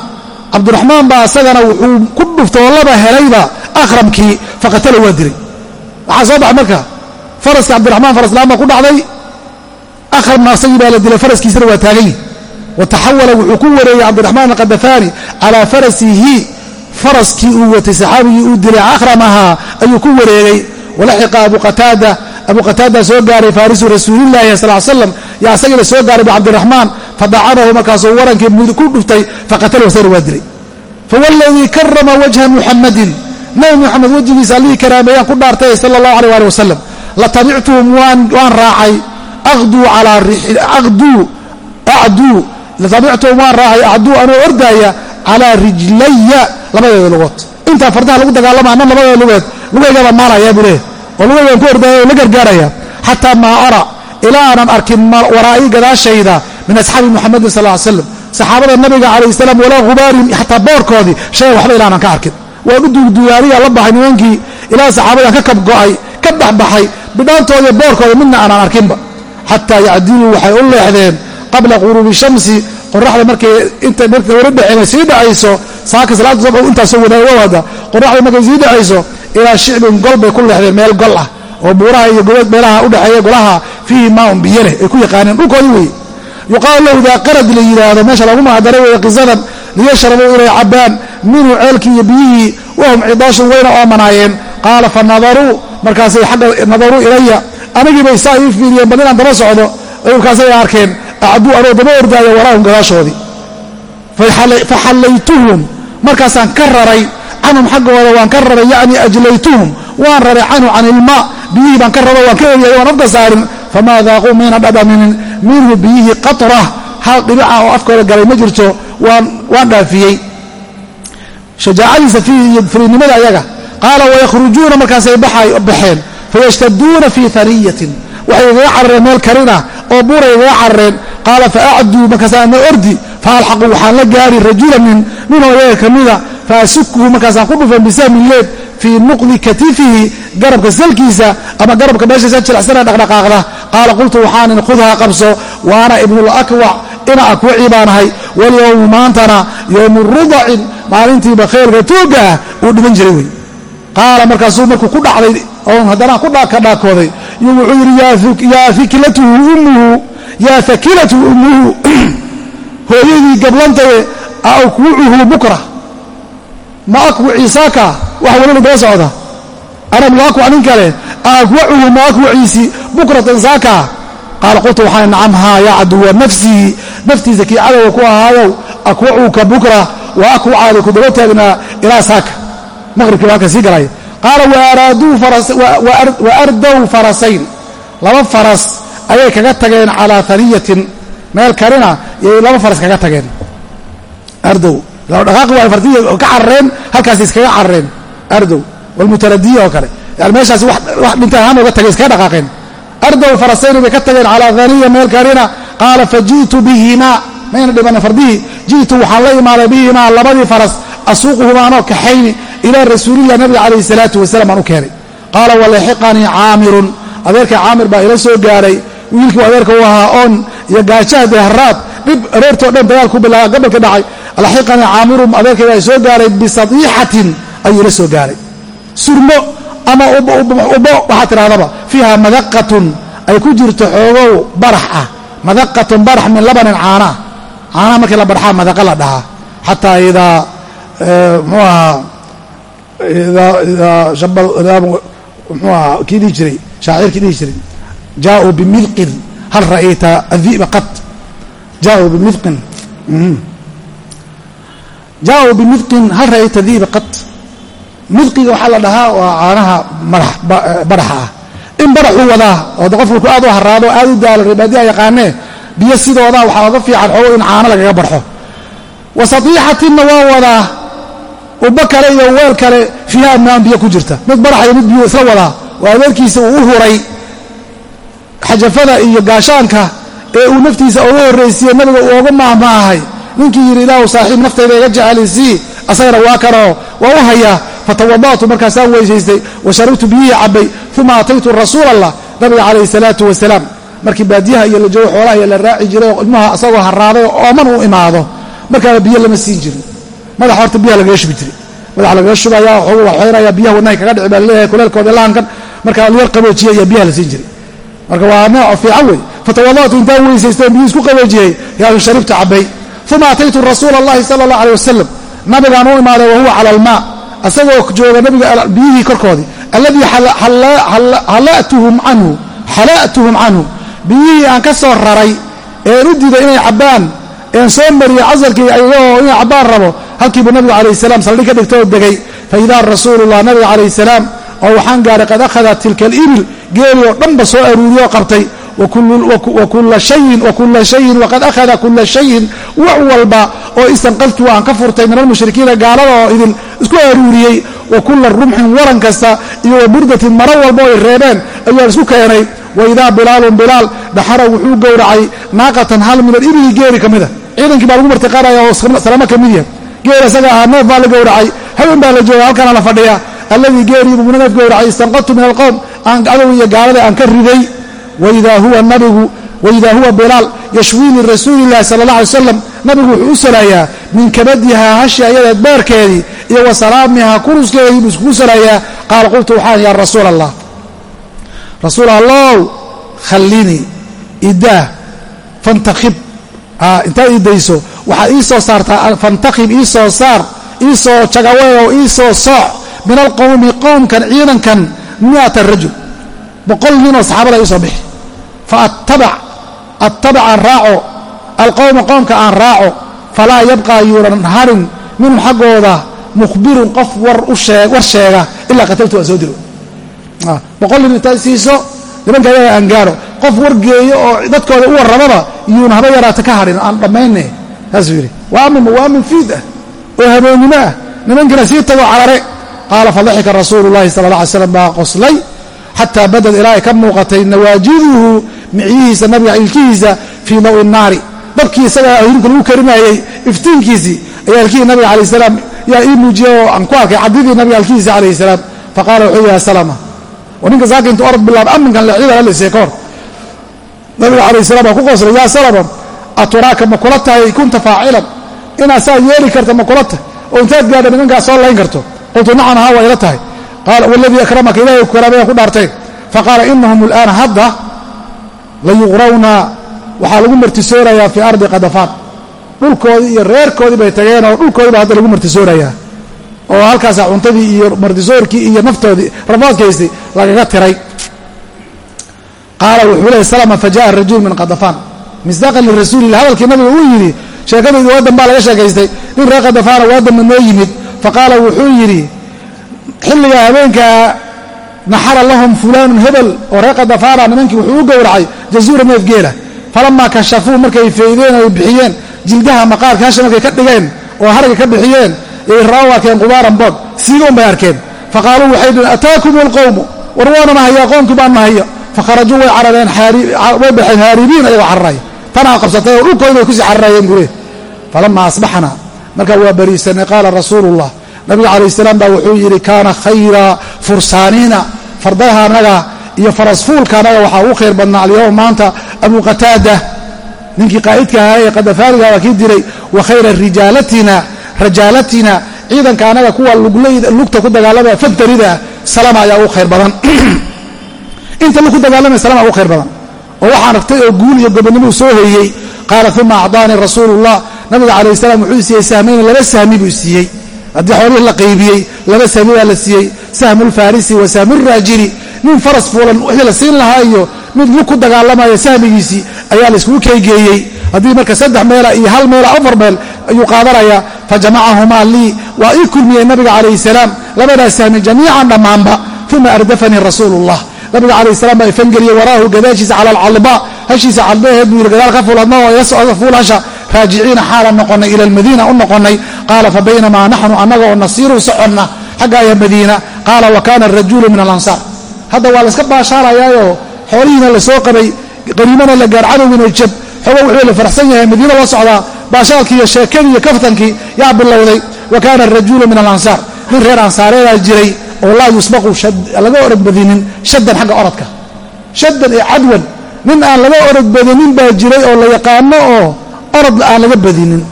cabduraxmaan baa isagana wuxuu ku dhuftay laba helayba akhramkii faqatala waa dilay waxaa soo baxay marka faraska cabdiraxmaan faraslaan baa ku dhacday. Akhramna isagii baa la dilay faraskiisana waa taagany wataxawala wuxuu ku wareeyey cabdiraxmaan alqadafaani calaa farasihi faraskii uu watay saxaabigii uu dilay akhram ayuu ku wareegay. Walaxiqa abu qataada abu qataada soo gaaray faarisu rasuulillahi sal slam yaa isagina soo gaaray bicabdiraxmaan fadacanahu markaasuu warankii ku dhuftay faqatalahu isagana waa dilay. Fawladii karama wajha muxamadin nabi muxamed wejigiisa allihii karaameeyaan ku dhaartay sala allahu aleh ali wasalam latabictuhum waan raacay. Acduu latabictuhum waan raacay acduu anoo ordaaya calaa rijlaya labadeeda lugood intaa fardaha lagu dagaalama ana labadeeda lugeed lugaygaba maalaya buu leeyahy oo lugaygaan ku ordaaya oo la gargaaraya xataa maa ara ilaa aanan arkin waraa'i gadaashayda min asxaabi muxamedin sal ly slam saxaabada nabiga calayh salaam walaa hubaarin xataa boorkoodii shayan waxba ilaanan ka arkin waan u duugduugaaniyaa la baxay nimankii ilaa saxaabadan ka kabgo'ay ka dhexbaxay bidhaantooda boorkooda midna aanaan arkinba xataa yacdiluu waxay u leexdeen qabla quruubi shamsi qoraxda markay inta marka dhaceen sii dhacayso saaka salaada sabx intaasoo wadaaga wada qoraxda markay sii dhacayso ilaa shicbin gol bay ku leexdeen meel gol ah oo buuraha iyo gobeed meelaha udhexeeya golaha fiihi maaun biyo ay ku yaqaaneen dhulkoodii weeye. Yuqaalu lahu daa qarad la yidhaahdo meesha lagu mahadaray weeye qisadan liyashrabuu inay cabbaan minhu ceelkii iyo biyihii wahum cidaashun wayna oomanaayeen qaala fa nadaruu markaasay agga nadaruu ilaya anigiibay saa ii fiiriyeen bal inaan daba socdo markaasay arkeen acduu anoo daba ordaayo waraahum gadaashoodii. Faxallaytuhum markaasaan ka raray canhum xaggooda waan ka raray yacni ajlaytuhum. Waan raray canhu can ilmaa. Biyihii baan ka raro waan ka eriyay waan afka saarin. Famaa daaquu mayna dhadhaminin minhu biyihii qatra. Hal dhibica oo afkooda galay ma jirto. Waan dhaafiyey. Shajaacadiisa iyo firiidnimada ayaga. Qaala wayakhrujuuna markaasay baxeen. Fayashtaduuna fii haniyatin waxay igaga carareen meel karina oo buuray igaga carareen qaala faacduu markaasaan na ordi faalxaqu waxaan la gaari rajula min minhu ayaga ka mida faasukhu markaasaan ku dhufan bisahmin leeb fii nuqdi katifihi garabka salkiisa ama garabka meeshaisa jilicsana dhaqdhaqaaqda. Qaala qultu waxaanin khudhaa qabso waana ibnulakwac ina akwaci baanahay walyowmu maantana yowmu rudacin maalintiiba khayrka tooga ah uu dhiman jiray wey qaala markaasuu markuu ku dhacday oon haddana ka dhaakooday wuxuu yidhi yaa ikilatuhu ummuhu yaa fakilatu ummuhu hooyadii gablantaye akwucuhu bukra ma akwaci saaka wax walala daba socda ana muakwac nin kale aakwacuhu ma akwaciisi bukratan saaka qaala qultu waxaa nacam haa yaa caduwa nafsii naftiisa kii cadowga ku ahaayow akwacuka bukra wa akwacaada ku daba taagnaa ilaa saaka maqribkii baa halka sii galaya qaala wa ardow farasayn laba faras ayay kaga tageen calaa haniyatin meel karina yay laba faras kaga tageen ardow dhaqaaqi waa fardiya ka carareen halkaas iskaga carareen ardow walmutaradiya oo kale yani meeshaas wax dhinta ahaan oga tagay iskaga dhaqaaqeen ardow farasayni bay ka tageen calaa haniya meel karina qaala faji'tu bihimaa mayna dhibanin fardihii ji'tu waxaan la imaaday bihimaa labadii faras asuuquhumaa anoo kaxayni ilaa rasuulilah nabiga calayhi salaatu wasalaam aan u keenay. Qaala walaxiqanii caamirun adeerkay caamir baa ila soo gaaray. Wiilkii adeerka u ahaa oon iyo gaajaha deharaad dhib aroortoo dhan dagaal ku bilaa gabalka dhacay. Laxiqanii caamirun adeerkay baa soo gaaray bisadiixatin. Ayuu ila soo gaaray. Surmo ama ubo waxaa tidhahdaba fiiha madaqatun. Ay ku jirto xoogow barax ah. Madaqatun barax min labanin caanaa caanaha markii la barxaa madaqa la dhahaa. Xataa idaa mxuu ahaa idaa mxuu ahaa kii dhihi jiray shaacirkii dhihi jiray jaauu bimidqin hal ra'ayta adiba qad jaauu bimidqin jaauu bimidqin hal ra'ayta diba qad midqiga waxaa la dhahaa waa caanaha baraxa ah in baraxuu wadaa oo de qofku aad u haraado aad u daalo reebaadiyaha yaqaanee biyo sidoodaa waxaa oga fiican xoogo in caano lagaga barxo wa sadiixatinna waa wadaa ubbo kale iyo weel kale fiiha maan biyo ku jirta. Mid baraxa iyo mid biyo isla wadaa. Waa adeerkiisa uu u huray xajafada iyo gaashaanka ee uu naftiisa uga horraysiiye nabiga uu oga maahmaahay ninkii yidhi ilaahu saaxiib naftayda iga jecelisii asagana waa kanoo waa u hayaa fatawada'tu markaasaan weysaystay wa sharibtu biyihii cabbay uma ataytu rasuul allah nabiga calayhi salaatu wasalaam markii baadiyaha iyo la joogo xoolaha iyo la raaci jiray oo ilmaha asagoo haraaday oo ooman uu imaado. Markaaba biyo lama siin jirin madaxa horta biyaha lagaga shubi jiray. Madaxa lagaga shubaya waxoogu waxaynaya biyaha wadnahay kaga dhici baa kuleelkooda laankan marka yar qaboojiya ayaa biyaha la siin jiray. Marka waa nooc fiican wey fatawadatu intaan weysaysteen biyuu isku qaboojiyey yaasu sharibta cabbay. Uma ataytu rasuula allahi sala allah aleh wasalam nabigaan u imaaday wahuwa cala almaa. Asagoo jooga nabiga biyihii korkoodii. Alladii hala'tuhum canhu biyihii aan ka soo raray een u diiday inay cabbaan een soo mariyey casarkii ayagoo inay cabbaan rabo halkiibuu nabigu calayh salaam saldhig ka dhigta oo degay fa idaa rasuulullah nabiga calayh salaam oo waxaan gaaray qad akhada tilka alibil geeli oo dhanba soo aruuriyoo qabtay wakula shayin waqad akhada kula shayin wax walba oo istanqaltu aan ka furtay min almushrikiina gaalada oo idin isku aruuriyey. Wa kula rumxin waran kasta iyo wa burdatin maro walba oo ay reebeen ayaan isku keenay. Waidaa bilaalun bilaal dhaxara wuxuu gowracay naaqatan hal min alibili geeri ka mida ciidankii baa lagu martiqaadaya oo salamo ka mid yahay geer isaga ahaa neef baa la gowracay habeen baa la jooga halkana la fadhiya alladii geerii neef gowracay istanqadtu min alqowm aan cadow iyo gaalada aan ka riday. Waidaa huwa nabigu waidaa huwa bilaal yashwii lirasuuli illahi sala allah alay slam nabigu wuxuu u salaayaa min kabadihaa hashi ayadeed beerkeedii iyo wa salaamihaa kuruskeedii buu iskugu salaayaa qaala qultu waxaan yaa rasuul allah rasuul allow khallinii idaah fantakhib intaad idayso waxaad ii soo saartaa fantakhib ii soo saar ii soo jagawe oo ii soo sooc min alqowmi qowmkan ciidankan miata rajul. Boqol nin oo saxaabada ii soo bixi. Fa attabac aan raaco alqowma qoomka aan raaco falaa yabqaa yuunan harin minhum xaggooda mukhbirun qof war sheega ilaa qataltu aan soo dilo boqol nin intaad siiso nimanka ayaga aan gaaro. Qof wargeeyo oo dadkooda u warramaba iyuuna haba yaraata ka hadhin aan dhammayne. Saasuu yidhi. Waa amin waa amin fiid ah oo habeennimo ah. Nimankiina sii tago carare. Qaala fadaxika rasuulu llahi sala alla alay slam baa qoslay xataa badad ilaa ay ka muuqatay nawaajiduhu micyihiisa nabiga ilkihiisa fii dawi naari. Dabkii isagaa hilibka lagu karimayey iftiinkiisii ayaa ilkihii nabiga alayh salaam yaa ii muujiyey oo aan ku arkay cadidii nabiga ilkihiisa calayh salaam. Faqaala wuxuu ya salama oo ninka saaka intu orod bilaab aminkan leexyada alisee ka hor. Nabiga calayh salam waa ku qoslay yaa salama aturaaka ma kula tahay? Kunta faacilan. Inaad saa yeeli karta ma kula tahay. Oo intaad gaadha nimankaas soo layn karto. Qultu nacam haa waa tahay. Waladii akramaka ilahay karaamaya ku dhaarteen faqaala inahum alaana hadda layuqrawna. Waxaa lagu martisoonayaa fii ardi qadafaan. Dhulkoodii iyo reerkoodii bay tageen oo dhulkoodii baa hadda lagu martisoonayaa oo halkaasaa cuntadii iyo martisoorkii iyo naftoodii rafaadkaystay lagaga tiray. Qaala wuxuu lehy salama fajaءa rajul min qadafaan misdaaqan lirasuulilah hadalkii nabiga uu yidhi sheekadaydi waadan baa laga sheekaystay. Nin reer qadafaana waadanba noo yimid. Faqaala wuxuu yidhi xilligaa habeenkaa naxara lahum fulaanun hebel. Oo reer qadafaana nimankii wuxuu u gowracay jazuura neef geela. Falamaa kashafuu markay faydeen ay bixiyeen jildaha maqaarka hasha markay ka dhigeen oo harga ka bixiyeen yay raa u arkeen qubaaran boog siiga un bay arkeen. Faqaaluu waxay dhiheen ataakum alqowmu war waanana hayaa qoomkii baanna haya fakharajuu way carareen way baxeen haaribiin ayagoo cararaya tanaa qabsatay oo dhulkoodii ku sii cararayeen guree falamaa asbaxna markaa waa bariisanay qaala rasuulullah. Nabiga calayh salaam baa wuxuu yidhi kaana khayra fursaaniina fardaha anaga iyo farasfuulka anaga waxaa ugu khayr badnaa alyowm maanta abu qataada. Ninkii qaa'idka ahaa ee qadafaaniga waa kii diray wa khayra rijaalatina rajaalatina ciidanka anaga kuwa lugta ku dagaalamaya fagtarida salama ayaa ugu khayr badan. Inta lug ku dagaalamaya salama ugu khayr badan. Oo waxaan argtay oo guul iyo gobonnimuu soo hoyey qaala uma acdaanii rasuulullah. Nabiga calayh salaam wuxuu siiyey sahmayni laba sahmi buu siiyey. Haddii xoolihii la qaybiyey laba sahmi baa la siiyey. Sahmu lfarisi wa sahmu raajili. Nin faras fuulan wixii la siin lahaa iyo mid lug ku dagaalamaya sahmigiisii ayaa la iskugu keygeeyey haddii marka saddex meela iyo hal meela afar meel ayuu qaadanayaa fajamacahumaa lii waa ii kulmiyey nabiga calayh salaam. Labadaas sahmi jamiican dhammaanba uma ardafanii rasuulu llah nabiga calayh salam baa ifangeliyey waraahu gadaashiisa cala alcalba hashiisa calbeheed buu yidhi gadaal ka fuuladno oo iga socda fuul hasha raajiciina xaalan noqonnay ila almadiina u noqonnay. Qaala fa baynamaa naxnu annaga oo nasiiru soconna xaggaaya madiina. Qaala wa kaana arajulu min alansaar. Hadda waa layska baashaalayaayoo xoolihiina la soo qabay qaniimana la gaar jab xogo wuxuu la farxsan yahay madiina la socdaa baashaalkii iyo sheekadii iyo kaftankii yaa bilowday wa kaana arajulu min alansaar nin reer ansaareedaa jiray oo laa yusbaqu laga orod badinin shaddan xagga orodka. Shaddan ee cadwan nin aan laga orod badinin baa jiray oo la yaqaano oo orod aan laga badinin.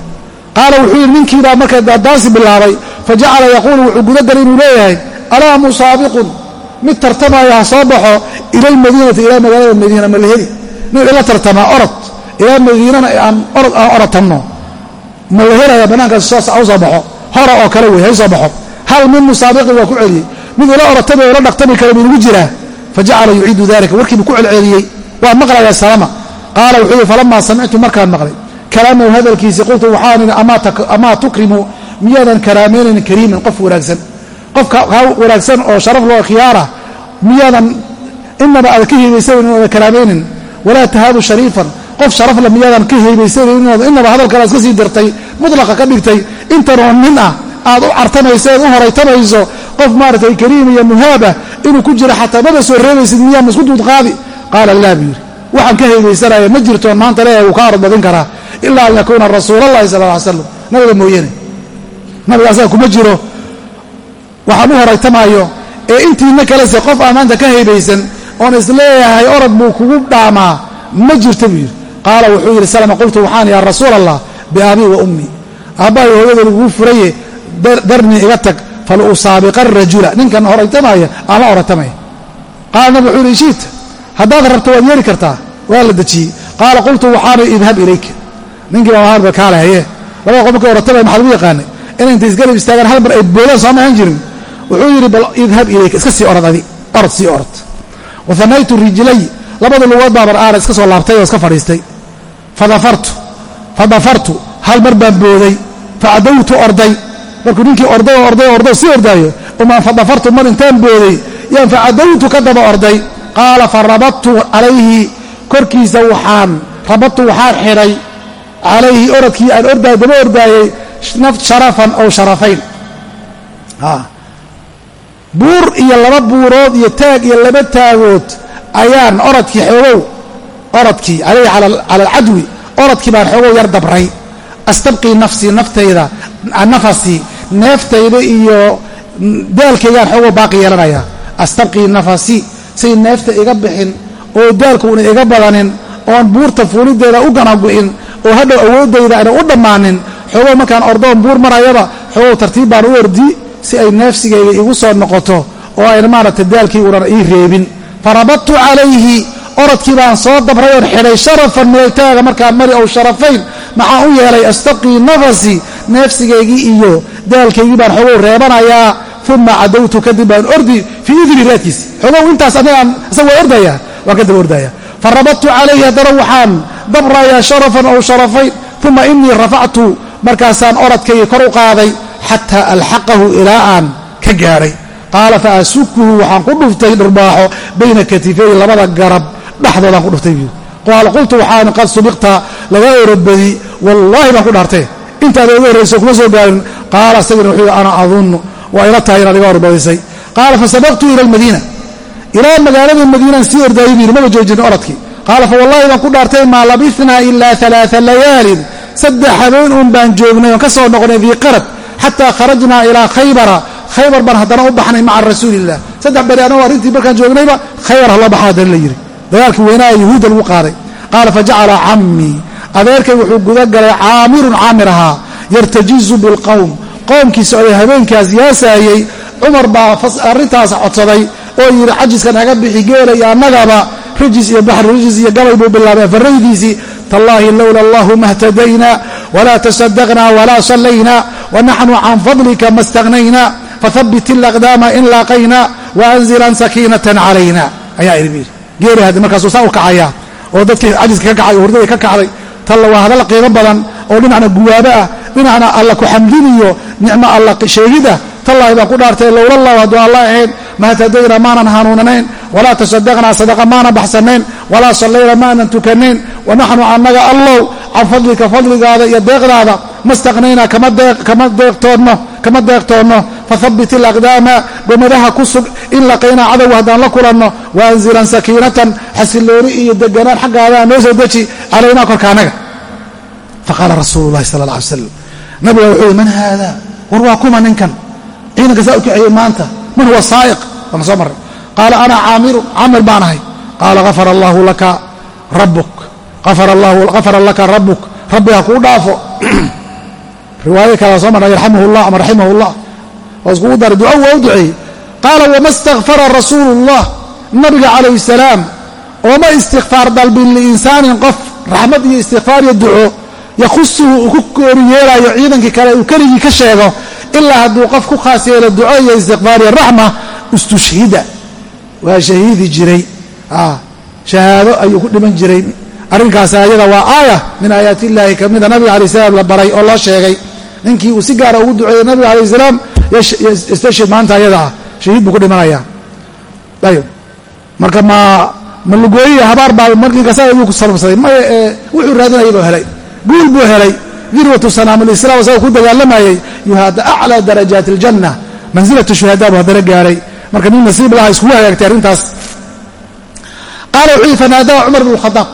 Qaala wuxuu yidhi ninkiibaa marka daansi bilaabay fa jacala yaquulu wuxuu gudagalay inuu leeyahay alaa musaabiqun mid tartamaya ha soo baxo ila ilaa magaalada madiina ma la heli. Nin ila tartamaa orod ilaa madiinana aan orod aan orotanno ma la helaya bannaankaas u soo baxo? Hora oo kale wey hay soo baxo. Hal min musaabiqin waa ku celiyey. Mid ula orotami ula dhaqtami kara buu inugu jiraa. Fajacala yuciidu dalika warkiibu ku celceliyey. Waa maqlayaa salama qaala wuxuu yihi falamaa samictu markaan maqlay. Kalaamahu hadalkiisii qultu waxaan idhi amaa tukrimu miyaadan karaamaynayn kariiman qof wanaagsan. Qofka wanaagsan oo sharaf loo khiyaara miyaadan inaba aad ka inaadan karaamaynin walaa tahaadu shariifan qof sharafle miyaadan ka heebaysanan inaba hadalkana iska sii dirtay mutlaqa ka dhigtay intanoo nin ah aad u cartamayso eed u horaytamayso qof maaratay kariim iyo muhaabah inuu ku jiro xataa maba soo reebaysid miyaa masku duudqaadi qaala laa buu yidhi waxaan ka heegaysanaya ma jirtoon maanta leeyahay wuu ka arad badin karaa ilaa an yakuuna rasuulallahi sala alla slam nabiga mooyane nabiga kuma jiro waxaan u horaytamaayo ee intiina kalese qof aan maanta ka heebaysan oon is leeyahay orod buu kugu dhaamaa ma jirto buu yidhi qaala wuxuu yidhi salama qultu waxaan yaa rasuula allah biabii wa ummii. Aabbahay hooyada laguu furaye darni iga tag falusaabiqa rajula. Ninkan horaytamaya ama oratamaya qaala nabig wuxuu yidhi ishiita haddaad rabto waad yeeli kartaa waa la dejiyey. Qaala qultu waxaana idhab ilayka. Ninkii baa maarba kaale haye labada qof markay oratamaya maxaa lagu yaqaanay? Inay intay isgarab istaagaan hal mar ay boodaan soo mahan jirin. Wuxuu yidhi bal idhab ilayka iska sii orad adi orod sii orod wahanaytu rijlay labada lugood baa bar aara iska soo laabtay oo iska fadhiistay fadafartu hal mar baan booday facadawtu orday. Markuu ninkii orday orday orday sii ordaayo umaan fadafartu mar intaan booday yaan facadawtu ka daba orday. Qaala farabadtu calayhi korkiisa waxaan rabadtu waxaan xidhay calayhi oradkii aan ordaay daba ordaayey sharafan ow sharafayn. Buur iyo laba buurood iyo taag iyo laba taagood ayaan oradkii xoogow oradkii calayhi cala alcadwi oradkii baan xoogow yar dabray. Astabqii nafsii naftayda nafasii neeftayda iyo daalkaygaan xoogow baaqi yeelanayaa astabqii nafasi say neefta iga bixin oo daalku una iga badanin oon buurta fuulideeda u ganagu'in oo hadhow awooddayda ayna u dhammaanin xoogow markaan ordoon buur marayaba xoogow tartiib baan u ordi si ay neefsigayga igu soo noqoto oo ayna maaragtay daalkii unan ii reebin. Farabadtu calayhi orodkii baan soo dabray oon xidhay sharafan meeltaaga markaan mari ow sharafayn maxaan u yeelay astaqii nafasi neefsigaygii iyo daalkaygii baan xogow reebanayaa uma cadawtu kadib baan ordi fii idni raadkiisi. Xogow intaas isaga waa ordaya waan ka daba ordaya farabadtu calayhi haddana waxaan dabrayaa sharafan ow sharafayn uma inii rafactu markaasaan oradkaygii kor u qaaday xataa alxaqahu ilaa aan ka gaadhay qaala fa asukuhu waxaan ku dhuftay dhurbaaxo bayna katifeey labada garab dhexdoodaan ku dhuftay. Buu qaala qultu waxaan qad subiqta laga orodbadi wallaahi baan ku dhaartee intaad oga horrayso kuma soo gaarin. Qaala isagina wuxuu ana adunnu waa ila tahay inaad iga orbadisay qaala fasabaqtu ila almadiina. Ilaa magaalada madiinaan sii ordaayay buu yidhi maba joojinin oradkii qaala fa wallahi baan ku dhaartay maa labisnaa ilaa alaaa layaalin. Saddex habeen uun baan joognay oon ka soo noqonay dii qarad xataa kharajnaa ilaa khaybara. Khaybar baan haddana u baxnay maca rasuuliillah saddex beri anagoo arrintii markaan joognayba khaybar haloo baxa haddana la yidhi dagaalkii weynaa yahuudda lagu qaaday. Qaala fajacala cammii adeerkay wuxuu gudagalay caamirun caamir ahaa yartajizu bilqowm qowmkiisa oo habeenkaas yaasaayey cumar baa arrintaas codsaday oo yidhi xajiska naga bixi geela iyo annagaba rijis iyo baxri rijis iyo gabay buu bilaabay. Afaraydiisii tallaahi lowla allahu ma htadayna walaa tasadaqna walaa sallayna wanaxnu can fadlika ma stagnayna fahabit ilaqdaama in laaqayna waanzilan sakiinatan calayna. Ayaa idhi geeli haddi markaasuu saa u kacaya oo dadkii cajiska ka kacay oo hurdadii ka kacday talla waa hadal qiimo badan oo dhinacna guwaabo ah dhinacna alla ku xamdiniyo nicmo alla sheegida tallaahi baan ku dhaartay lowlallahu hadduu alla ahayn mahtadayna maanan hanuunanayn walaa tasadaqnaa sadaqa maanan baxsanayn walaa sallayna maanan tukanayn wanaxnu annaga allow can fadlika fadligaada iyo deeqdaada ma staqnayna kama deeqtoonno fahabit ilaqdaama gomadaha ku sug in laqaynaa cadow haddaan la kulanno waanzilan sakiinatan xasilooni iyo deganaan xaggaadaa noo soo deji calaynaa korka annaga faqaala rasuulu llahi sala alla alay slam nabiga wuxuu yihi man haada? War waa kuma ninkan. Ciidanka saa u kiciyey maanta man huwa saa'iq? Waana soo marray. Qaala ana caamiru caamir baan ahay. Qaala gafara allaahu laka rabbuk. Afara laka rabbuk. Rabbi ha kuu dhaafo. Riwaayo kala soo marna yarxamuhu llah ama raximahu llah oo iskugu daray duca waa u duceeyey qaala wama istakfara rasuulu llah nabiga calayhi salaam ooma istikfaar dalbin liinsaanin qof raxmad iyo istikfaar iyo duco yakhusuhu uu ku koori yeelaayo ciidankii kale uu keligii ka sheego ilaa hadduu qof ku khaas yeelo duco iyo istikfaar iyo raxma istushhida. Waa shahiidi jiray. Shahaado ayuu ku dhiman jiray. Arrinkaas ayada waa aaya min aayaat illaahi ka mida nabiga alai salaam la baray oo loo sheegay. Ninkii uu si gaara ugu duceeyey nabiga alayh salaam yastashhid maanta ayada ah shahiid buu ku dhimanaya ayb marka ma ma lugooyiya habaar baa markiinkasa ayuu ku salubsaday may wuxuu raadinaya buu helay. Guul buu helay. Dirwatu sanaamlislam isagoo ku dagaalamayey yuhaada aclaa darajaati aljanna. Mansilatu shuhadaa buu haddana gaaray. Marka nin nasiib laha iskugu hagaagtay arrintaas. Qaala wuxuu yii fanaadaa cumar bn khadaab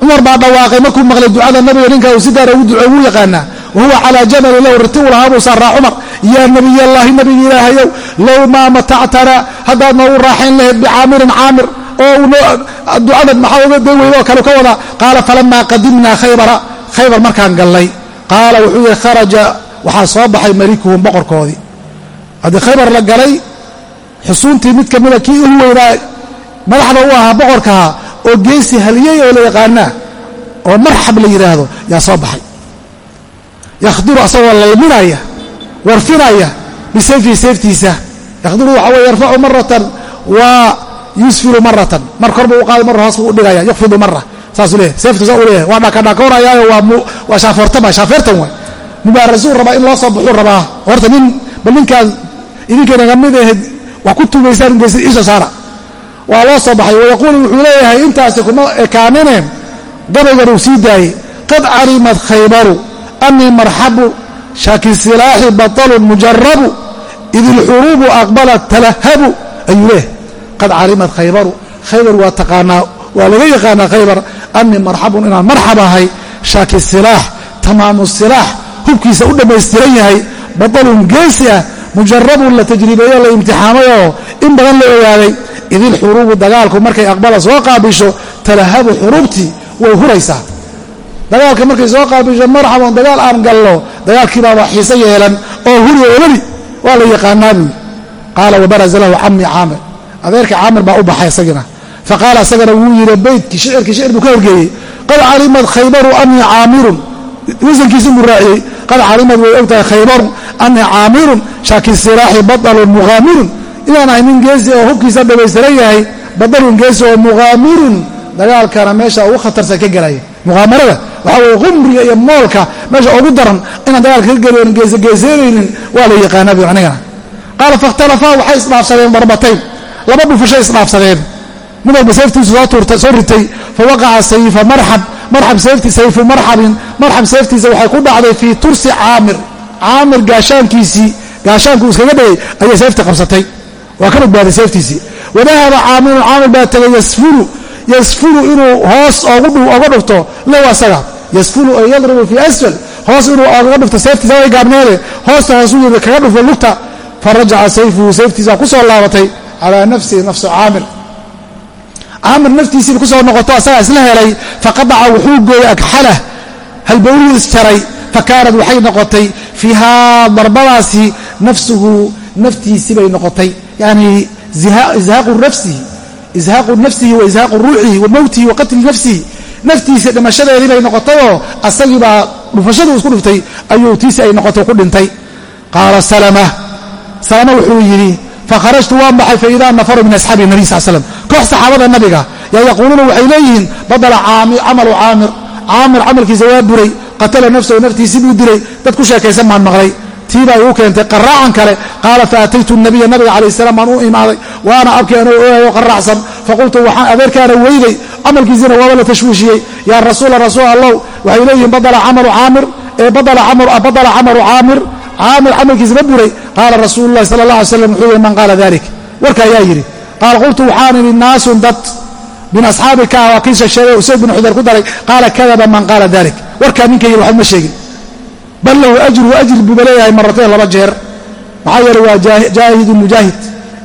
cumar baa dhawaaqay markuu maqlay ducada nabiga ninka uu si gaara ugu ducey wuu yaqaanaa. Wahuwa calaa jamali lahu riti lahaa buu saaraa cumar yaa nabiy allaahi nabiga ilaahayow low maa matactana haddaad noogu raaxayn lahayd bicaamirin caamir oo ducadad maxaa uga day weyd oo kale ka wada qaala falamaa qadimnaa khaybara khaybar markaan gallay. Qaala wuxuu yihi kharaja waxaa soo baxay malikuhum boqorkoodii. Haddii khaybar la galay xusuuntii mid ka mida kii ugu weynaa madaxda u ahaa boqorkaha oo geesi haliyey oo la yaqaanaa oo marxab la yidhaahdo yaa soo baxay. Yakhduru asagoo layminaya warfinaya bisayfihi sayftiisa yakhduru waxa weye yarfacu maratan waa yusfilu maratan mar kor buu u qaaday mar hoos buu u dhigaya yakfidu mara saasuu leeyahy seeftu saa u leeyahay. Waa dhakadhakoonayaayo waa shaafoortama shaafeertan waay. Mubaarasuu rabaa in loo soo baxuu rabaa. Horta nin bal ninkaan idinkainaga mid ahayd wax ku tuumaysaan geysa isha saara. Waa loo soo baxay. Wayaquulu wuxuu leeyahay intaasi kuma ekaanine gabaygan uu sii daayey qad calimad khaybaru anii marxabu shaki silaaxi batalun mujarabu id ilxuruubu aqbalat talahabu. Ayuu leeyahay qad calimad khaybaru. Khaybar waa taqaanaa waa laga yaqaanaa khaybar. Anii marxabun inaan marxab ahay. Shaki silaax tamaamu silaax hubkiisa u dhammaystiran yahay. Batalun geesi ah mujarabun la tajribeeyo la imtixaamayoo in badan la ogaaday idilxuruubu dagaalku markay aqbala soo qaabisho talahabu xuruubtii way huraysaa dagaalka markay soo qaabisho marxaban dagaal aan gallo dagaalkiibaaba xiise yeelan oo huri ololi waa la yaqaanaa buui qaala wabaraza lahu cammi caamir. Adeerka caamir baa u baxay isagina. Faqaala isagana wuu yidhi beydkii shicirkii shicir buu ka horgeeyey. Qad calimad khaybaru anii caamirun wasankiisi buu raaciyey. Qad calimad way og tahay khaybaru anii caamirun shaki silaaxi batalun muqaamirun. Inaan ahay nin geesi oo hubkiisa dhamaystiran yahay badalun geesi oo muqaamirun. Dagaalkana meesha ugu khatarsan ka gelaya muqaamarada waxaa weye qumriga iyo moolka meesha ugu daran inaan dagaalka ka geliyon geesageesaynaynin waa la yaqaanaa bu anigana. Qaala fakhtalafaa waxay isdhaafsadeen barbatayn laba dhufashay isdhaafsadeen. Mid walba seeftiisu soo ritay. Fa waqaca sayfa marxab marxab seefti sayfu marxabin marxab seeftiisa waxay ku dhacday fii tursi caamir. Caamir gaashaankiisii gaashaankuu iskaga dhigay ayay seefti qabsatay. Waa ka badbaaday seeftiisii wadahaba caamirun caamir baa tegay yasfulu yasfulu inuu hoos oga dhufto low asaga yasfulu ay yadribu fii asfal hoos inuu ogaga dhufto seeftiisa way gaabneede hoosta hoosu yiri kaga dhufto lugta. Fa rajaca sayfuhu seeftiisa ku soo laabatay calaa nafsihi nafsu caamir. Caamir naftiisiiba ku soo noqoto asagaa isla helay faqadaca wuxuu gooyey agxalah halbowluu isjaray fa kaanad waxay noqotay fiihaa darbadaasi nafsuhu naftiisii bay noqotay yani ishaaqu nafsihi ishaaqu nafsihi wa ishaaqu ruuxihi wa mowtihi wa qatli nafsihi naftiisa dhimashadeedii noqotayoo asagii baa dhufashaduu isku dhuftay ayuu tiisi ay noqotay ku dhintay qaala salama salama wuxuu yidhi fakharajtu waan baxay faidaa nafaru min asxaabi nabiy sal slam koox saxaabada nabiga yaa yaquuluuna waxay leeyihiin badala camalu caamir caamir camalkiisa waa buray qatala nafsahu naftiisii buu dilay dad ku sheekaysan baan maqlay tii baa igu keentay qaraacan kale. Qaala faataytu nabiya nabiga calayh salaam baan u imaaday waana abkii anoo ooyayo qaraacsan. Faqultu waxaan adeerkaana weyday. Camalkiisiina waaba la tashwiishiyey. Yaa rasuula rasuul allow waxay leeyihiin badala camalu caamir. Ee badala camalu caamir. Caamir camalkiisa ma buray. Qaala rasuulu llahi sala allah alay slam wuxuu yihi man qaala dalik warka ayaa yidhi. Qaala qultu waxaan idhi naasun dad min asxaabika waa kiisa sheegay usayd bin xudayr ku daray. Qaala kadaba man qaala dalik warkaa ninka waxba ma sheegin bal lahu ajru ajr buuba leeyahay maratayn laba jeer. Maxaa yeeley waa jaahidun mujaahid.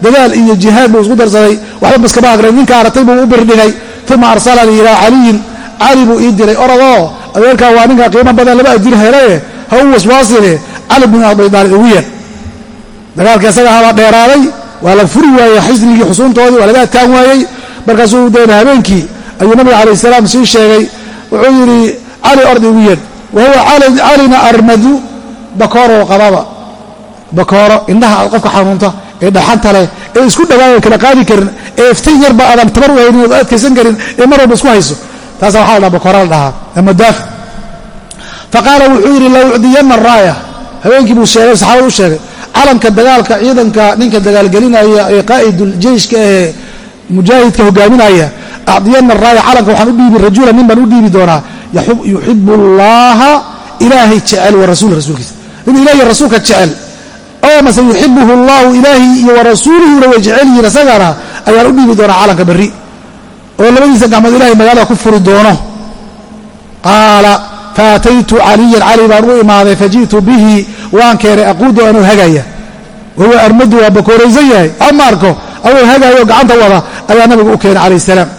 Dadaal iyo jihaad buu isku darsaday. Waxba maskama agray ninka aragtay buu u birdhigay. Uma arsalanii ilaa caliyin. Cali buu ii diray orodoo adeerkaa waa ninka qiimo badan laba ajir helaye ha u waswaasine cali bin abi daalib ugu yeer dagaalka isaga habaa dheeraaday. Waa la furi waayey xisnigii xusuuntoodii waa laga adkaan waayey. Markaasuu deen habeenkii ayuu nabiga calayh salaam sii sheegay. Wuxuu yidhi cali ordi ugu yeedh wa huwa calina armadu bakooroo qababa bakooro indhaha qofka xanuunta ee dhaxanta leh ee isku dhawaayo kala qaadi karin ee iftiin yarba aadan tabar u haynin ood adkaysan karin ee mar walba isku hayso taasa waxa la dhaha bakoora la dhahaa ama daafi faqaala wuxuu yidhi la ucdiyanna raaya habeenkii buu sheegay saxaabada u sheegay calanka dagaalka ciidanka ninka dagaalgelinaya ee qaa'idul-jeyshka ahee mujaahidka hogaaminaya acdiyanna raaya calanka waxaan u dhiibi rajulan nin baan u dhiibi doonaa yuxibu allaha ilaahay jecel wa rasuul rasuulkiisa nin ilahiy rasuulka jecel oo mase yuxibuhu allahu ilaahi iyo wa rasuuluhuna way jecel yihiin isagana ayaan u dhiibi doonaa calanka berri oo labadiisa gacmood ilahay magaalada ku furi doono qaala faataytu caliyan cali baan u imaaday faji'tu bihi waan keenay aquudu anuu hagaya wahuwa armadu waa bakooraysan yahay ama arko anuu hagaayo gacanta wada ayaa nabigu u keenay calayh salaam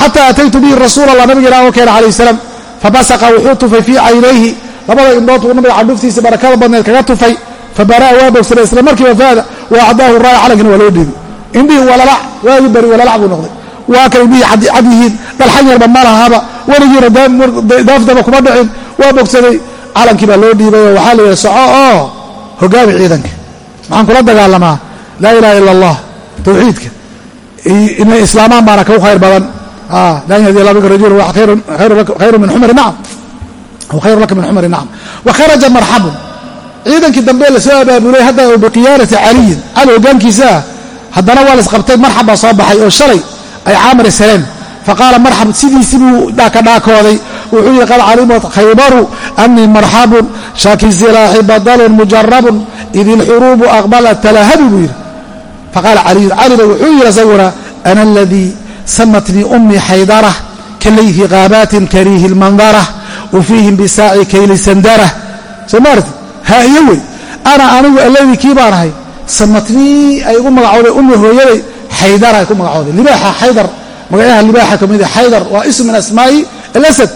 xataa ataytu bihi rasuul allah nabiga ilah u keenay calayh salaam fabasaqa wuxuu tufay fii caynayhi labada indhood uu nabiga candhuftiisa barakada badneed kaga tufay fabara'a waa bogsaday isla markiiba faada wa acdaahu raaya calankina waa loo dhiibi indhihii walalac waagii bari walalac buu noqday waa kay indhihii cad yihiin dalxan yarba ma lahaba weligiina daaftaba kuma dhicin waa bogsaday calankii baa loo dhiibayoo waxaa la yidhi soco oo hogaami ciidanka maxaan kula dagaalamaa laa ilaha ila allah tawxiidka inay islaamaan baana kau khayr badan lan yahdi allah bika rajul khayru min xumari nacam aw khayru laka min xumari nacam wa kharaja marxabun ciidankii dambe la soo abaabulay hadda biqiyaadati caliyin. Cali hogaankiisaa haddana waa laisqabtay marxab baa soo baxay oo shalay ay caamir isheleen faqaala marxab sidiisii buu ka dhaakooday. Wuxuu yihi qad calimat khaybaru anii marxabun shaki silaaxi badalun mujarabun id ilxuruubu aqbalat talahabi buu yidhi. Faqaala caliyun caliba wuxuu yidhi isaguna ana aladii samatnii ummii xaydara kalayfi qaabaatin kariihi lmandara wa fiihim bisaaci kayli sandara soo maarti haiyo wey ana anigu alladii kii baan ahay samatnii ay igu magacooday ummi hooyaday xaydara ay ku magacooday. Libaaxa xaydar magacyaha libaaxa ka mid xaydar waa ism min asmaa'i alasad.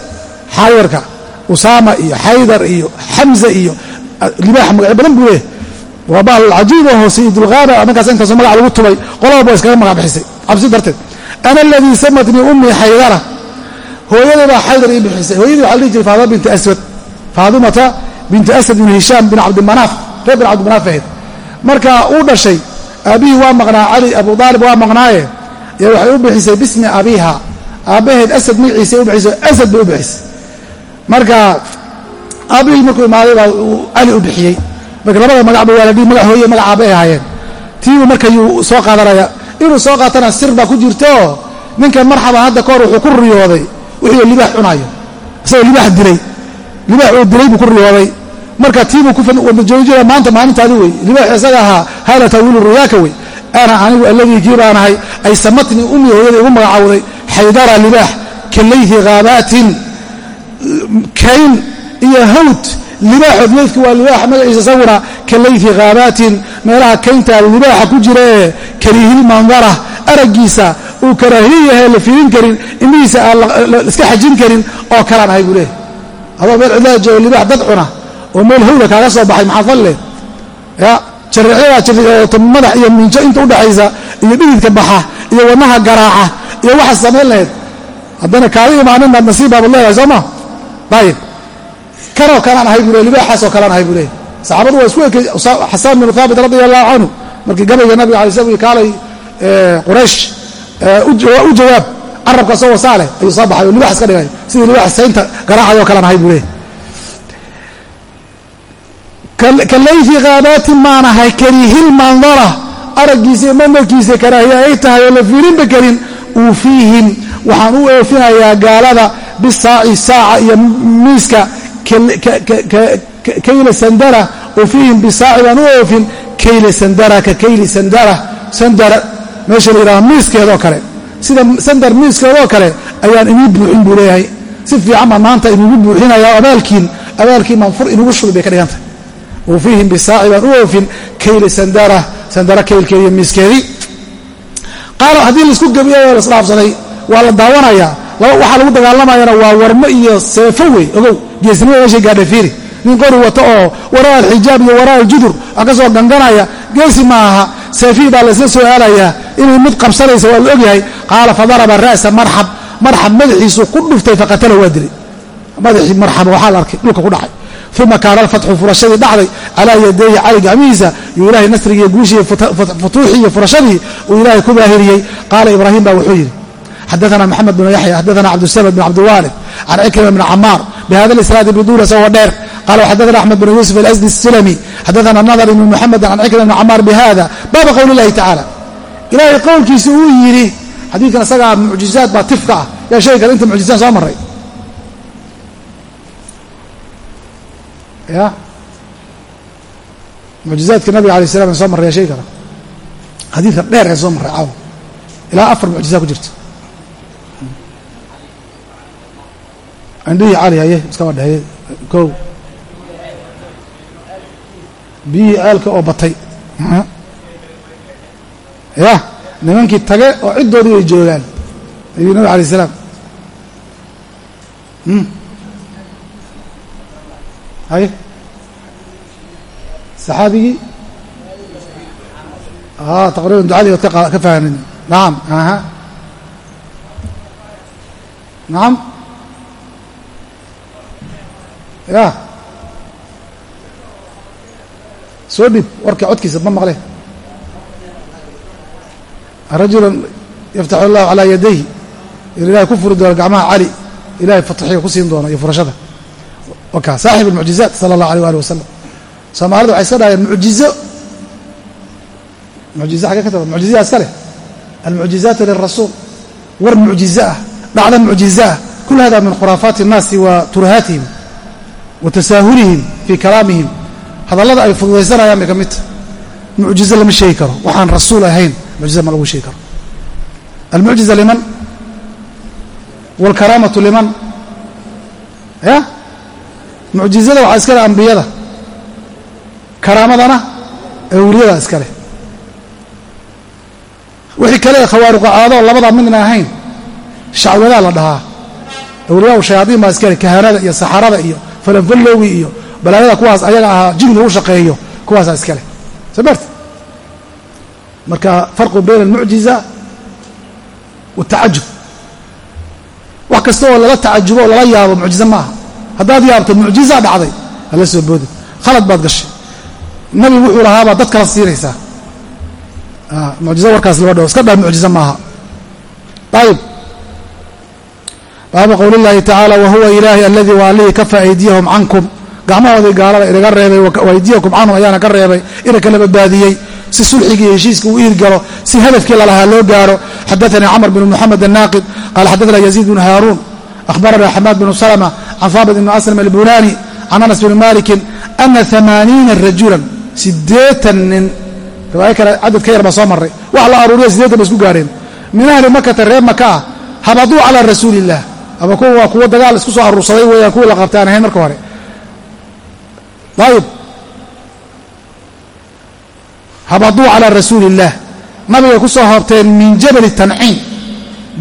Xaydarka usaama iyo xaydar iyo xamza iyo libaaxa magacyo badan buu leeyahy waa bahal cajiib aho sayidulghaaba markaas inkaasoo magac lagu tubay qolaba ba iskaga ana aladii samatnii ummii xaydara hooyaday baa xaydar ii bixisay hooyadii waxa la dhihi jiray faadima binti aswad faadimata binti asad bin hishaam bin cabdimanaaf reer bin cabdimanaaf ahayd marka uu dhashay aabbihii waa maqnaa cali abu aalib waa maqnaaye y waxay u bixisay bismi abiiha aabbaheed asad magaciisa u biisay asad bay u bixisay marka aabbihii markuu imaaday baa cali u bixiyey marka labada magacba waa la dhihi magac hooye magac ahaayeen yuu soo qaadanaya inuu soo qaatana sir baa ku jirto ninkan marxaba hadda kahor wuxuu ku riyooday wixii libaax cunaayo isagoo libaax dilay libaax uu dilay buu ku riyooday. Marka tiibuu kuwadajoojira maanta maalintaadi wey libaax isaga ahaa hada tawiilu ruyaaka wey ana anigu alladii kii baan ahay ay samatnii ummi hooyada igu magacawday xaydara libaax kalayhi haabaatin kayn iyo hawd libaaxood meydka waa libaax magaciisa isaguna kalayhi haabaatin meelaha kayntaa libaaxa ku jira ee kariihilmandara araggiisa uu karaahiye yahay la fiirin karin indhihiisa aan iska xajin karin oo kalaan ahay buu leehay adoo meel cidlaa joogo libaax dad cuna oo meel hawda kaaga soo baxay maxaad falle? Ya jaricyadaa madax iyo minjo inta udhaxaysa iyo dhididka baxa iyo wadnaha garaaca iyo waxaad samayn lahayd. Haddana kaada imaanin baad nasiib baabad leedahay soo ma? Ayib kanoo kalaan ahay buu le libaaxaasoo kalaan ahay buu leehay saxaabadu waa isku ekey xasaan binu haabit radia allahu canhu markii gabayga nabiga alay slam kaalay quraysh u jawaab carabka soo wasaa ayuu soo baxay oo libax iska dhigay. Sidii libax saynta garaacayoo kalaan ahay buu leehay kalayfi haabaatin maan ahay kariihilmandara araggiisa iyo mandarkiisa karaahiya ay tahay oo la fiirinba karin uufiihim waxaan u oofinayaa gaalada bisaaci saaca iyo miiska kayla sandara uufiihim bisaaci baan u oofin kayla sandara ka kayli sandara. Sandara meesha la yidhaha miiskeedoo kale. Sida sandar miiskeedoo kale ayaan inii buuxin buu leeyahay. Si fiican baan maanta inugu buuxinaya abaalkiin abaalkiin manfur inugu shubi bay ka dhigantahay uufiihim bisaaci baan u oofin kayli sandara sandara kaylkeedi iyo miiskeedii qaala haddii la isku gebiyo oo laisdhaafsaday waa la daawanayaa waxaa lagu dagaalamayana waa warmo iyo seefo wey ogow geesnimada meeshay gaadhay fiiri. Nin qori wato oo waraa alxijaab iyo waraa aljudur wax ka ganganaya. Geesi ma aha. Seefihii baa laysla soo aalayaa inay mid qabsanaysa waa la ogyahay. Qaala fadaraba ra'sa marxab. Marxab madaxiisu ku dhuftay faqatala waa dilay. Madaxii marxaba waxaa la arkay dhulka ku dhacay. Uma kaana alfatxu furashadii dhacday calaa yadeehi cali gacmihiisa. Yuu ilahay nasrigii guushii futuuxii iyo furashadii uu ilaahay ku daahiriyey qaala ibraahim baa wuxuu yidhi xadaana maxamed bn yaxya xadaana cabdsamad bn cabdiwaalid can cikrima bn camaar bihada isnaadi biduula isagoo dheer qala xadaana axmed bn yuusuf alasdi الsulami xadaana nadr ibn muxamed can cikrima bn camaar bihada baaba qowl illahi tacaala ilaahay qowlkiisa uu yidhi xadiidkan isagaa mucjizaad baa tifka ah yaa sheegi kara inta mucjizaan soo maray ya mucjizaadka nabiga alay slam soo marray yaa sheegi kara xadiidkan dheer ee soo marray caawa ilaa afar mucjizaa ku jirta indhihii cali haye iskaba dheheye kow. Biyihii ceelka oo batay. Ya nimankii tage oo ciddoodii ay joogaan. Ayuu nabig alay salaam. Haye. Saxaabigii? A taqriban ducadii waad ka fahanin nacam aha nacam ya. Soo dhib warka codkiisa ma maqle. Rajula yaftaxu llahu calaa yadayhi. Ilahay ku furi doona gacmaha cali ilahay fatxiga ku siin doona iyo furashada. Wakaa saaxib almucjizaat sala allahu aleyh waali wasalam soomaalida waxay iska dhahayeen mucjizo mucjizo xagee ka taba mucjiziya iska leh. Almucjizaatu lilrasuul war mucjizo ah dhacda mucjizo ah. Kul hada min khuraafaati innaasi wa turhaatihim wa tasaahulihim fii kalaamihim. Hadallada ay fududaysanayaan bay ka mid tahy mucjizo lama sheegi karo. Waxaan rasuul ahayn mucjiza ma lagu sheegi karo. Almucjiza liman? Wاlkaraamatu liman? Ya? Mucjizada waxaa iska leh ambiyada. Karaamadana awliyada iska leh. Wixii kale khawaariqo caado labadaa midna ahayn shacwadaa la dhahaa. Awliyaa shayaadiin baa iska leh iyo falanfallowgi iyo balaayada kuwaas ayaga ahaa jin lagu shaqeeyo kuwaasaa iska leh. Soo maarti marka farqu bayna almucjiza watacajub wax kasta oo lala tacajubo oo lala yaabo mucjize ma aha haddaad yaabto mucjiza dhacday hala soo boodin. Khalad baad gashay. Nabigu wuxuu lahaabaa dad kala siinaysaa. Mucjizo warkaas laba dhao iska dhaa mucjize maaha. Ayib baabu qowli llaahi tacaala wahuwa ilaahi aladii waa allihii kafa aydiyahum cankum gacmahoodii gaalada inaga reebay aydiyakum canhum ayaana ka reebay ina kala badbaadiyey si sulxigii heshiiska uu iir galo si hadafkii lalahaa loo gaaro. Xadaanii camr bn muxamed الnaaqid qaala xadaana yaziid bn haaruun akhbarana xamaad bn slma can haabit ibn aslam albunani can anas bni maliki ana amaaniina rajulan sideetan nin. Riwaayo kale cadad ka yar baa soo maray wax la aruuriya sideetan ba isku gaarheen min ahli makata reer maka ah habaduu calaa rasuuli illah ama kuwa waa kuwo dagaal isku soo aruursaday weeyaan kuwii la qabtay aan ahayn marka hore. Ayib habaduu calaa rasuuli illaah nabigay ku soo hoobteen min jabali tanciim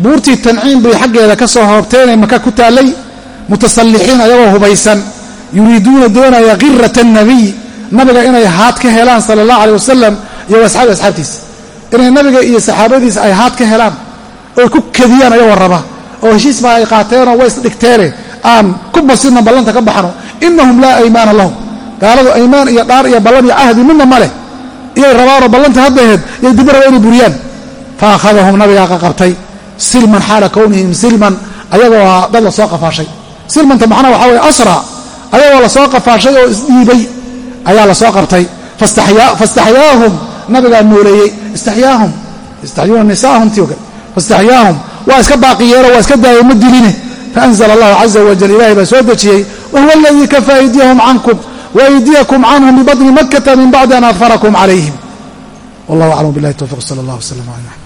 buurtii tanciim bay xaggeeda ka soo hoobteenay maka ku taallay. Mutasallixiin ayagoo hubaysan. Yuriiduuna doonaya khirata annabiy. Nabiga inay haad ka helaan sala allahu aleyh wasalam iyo asxaabi asxaabtiisa. Inay nabiga iyo saxaabadiisa ay haad ka helaan. Oy ku kadiyaan ayagoo raba oo heshiis baa ay qaateenoo way isdhigteene aan ku basirna ballanta ka baxno. Inahum laa aymaana lahum. Gaaladu aymaan iyo dhaar iyo ballan iyo cahdi midna ma leh. Iyay rabaanoo ballanta haddaheed yay dibi raba inay buriyaan. Fa akhadahum nabigaa qaqabtay silman xaala kownihim silman. Ayagoo dad la soo qafaashay. Silmanta macnaha waxaa weye asra. Ayagoo la soo qafaashay oo isdhiibay ayaa la soo qabtay fastaxyaahum. Nabigaa nooleeyey istaxyaahum yastaxyuuna nisaahum tii o kale. Fastaxyaahum waa iska baaqiyeeno waa iska daayay ma diline faanzla allahu caza wajal ilahay baa soo dejiyey. Wahuwa aladii kafa aydiyahum cankum waaydiyakum canhum bibatni makata min bacdi an adfarakum calayhim wallah aclam billahi towfiq sala allah wslam ala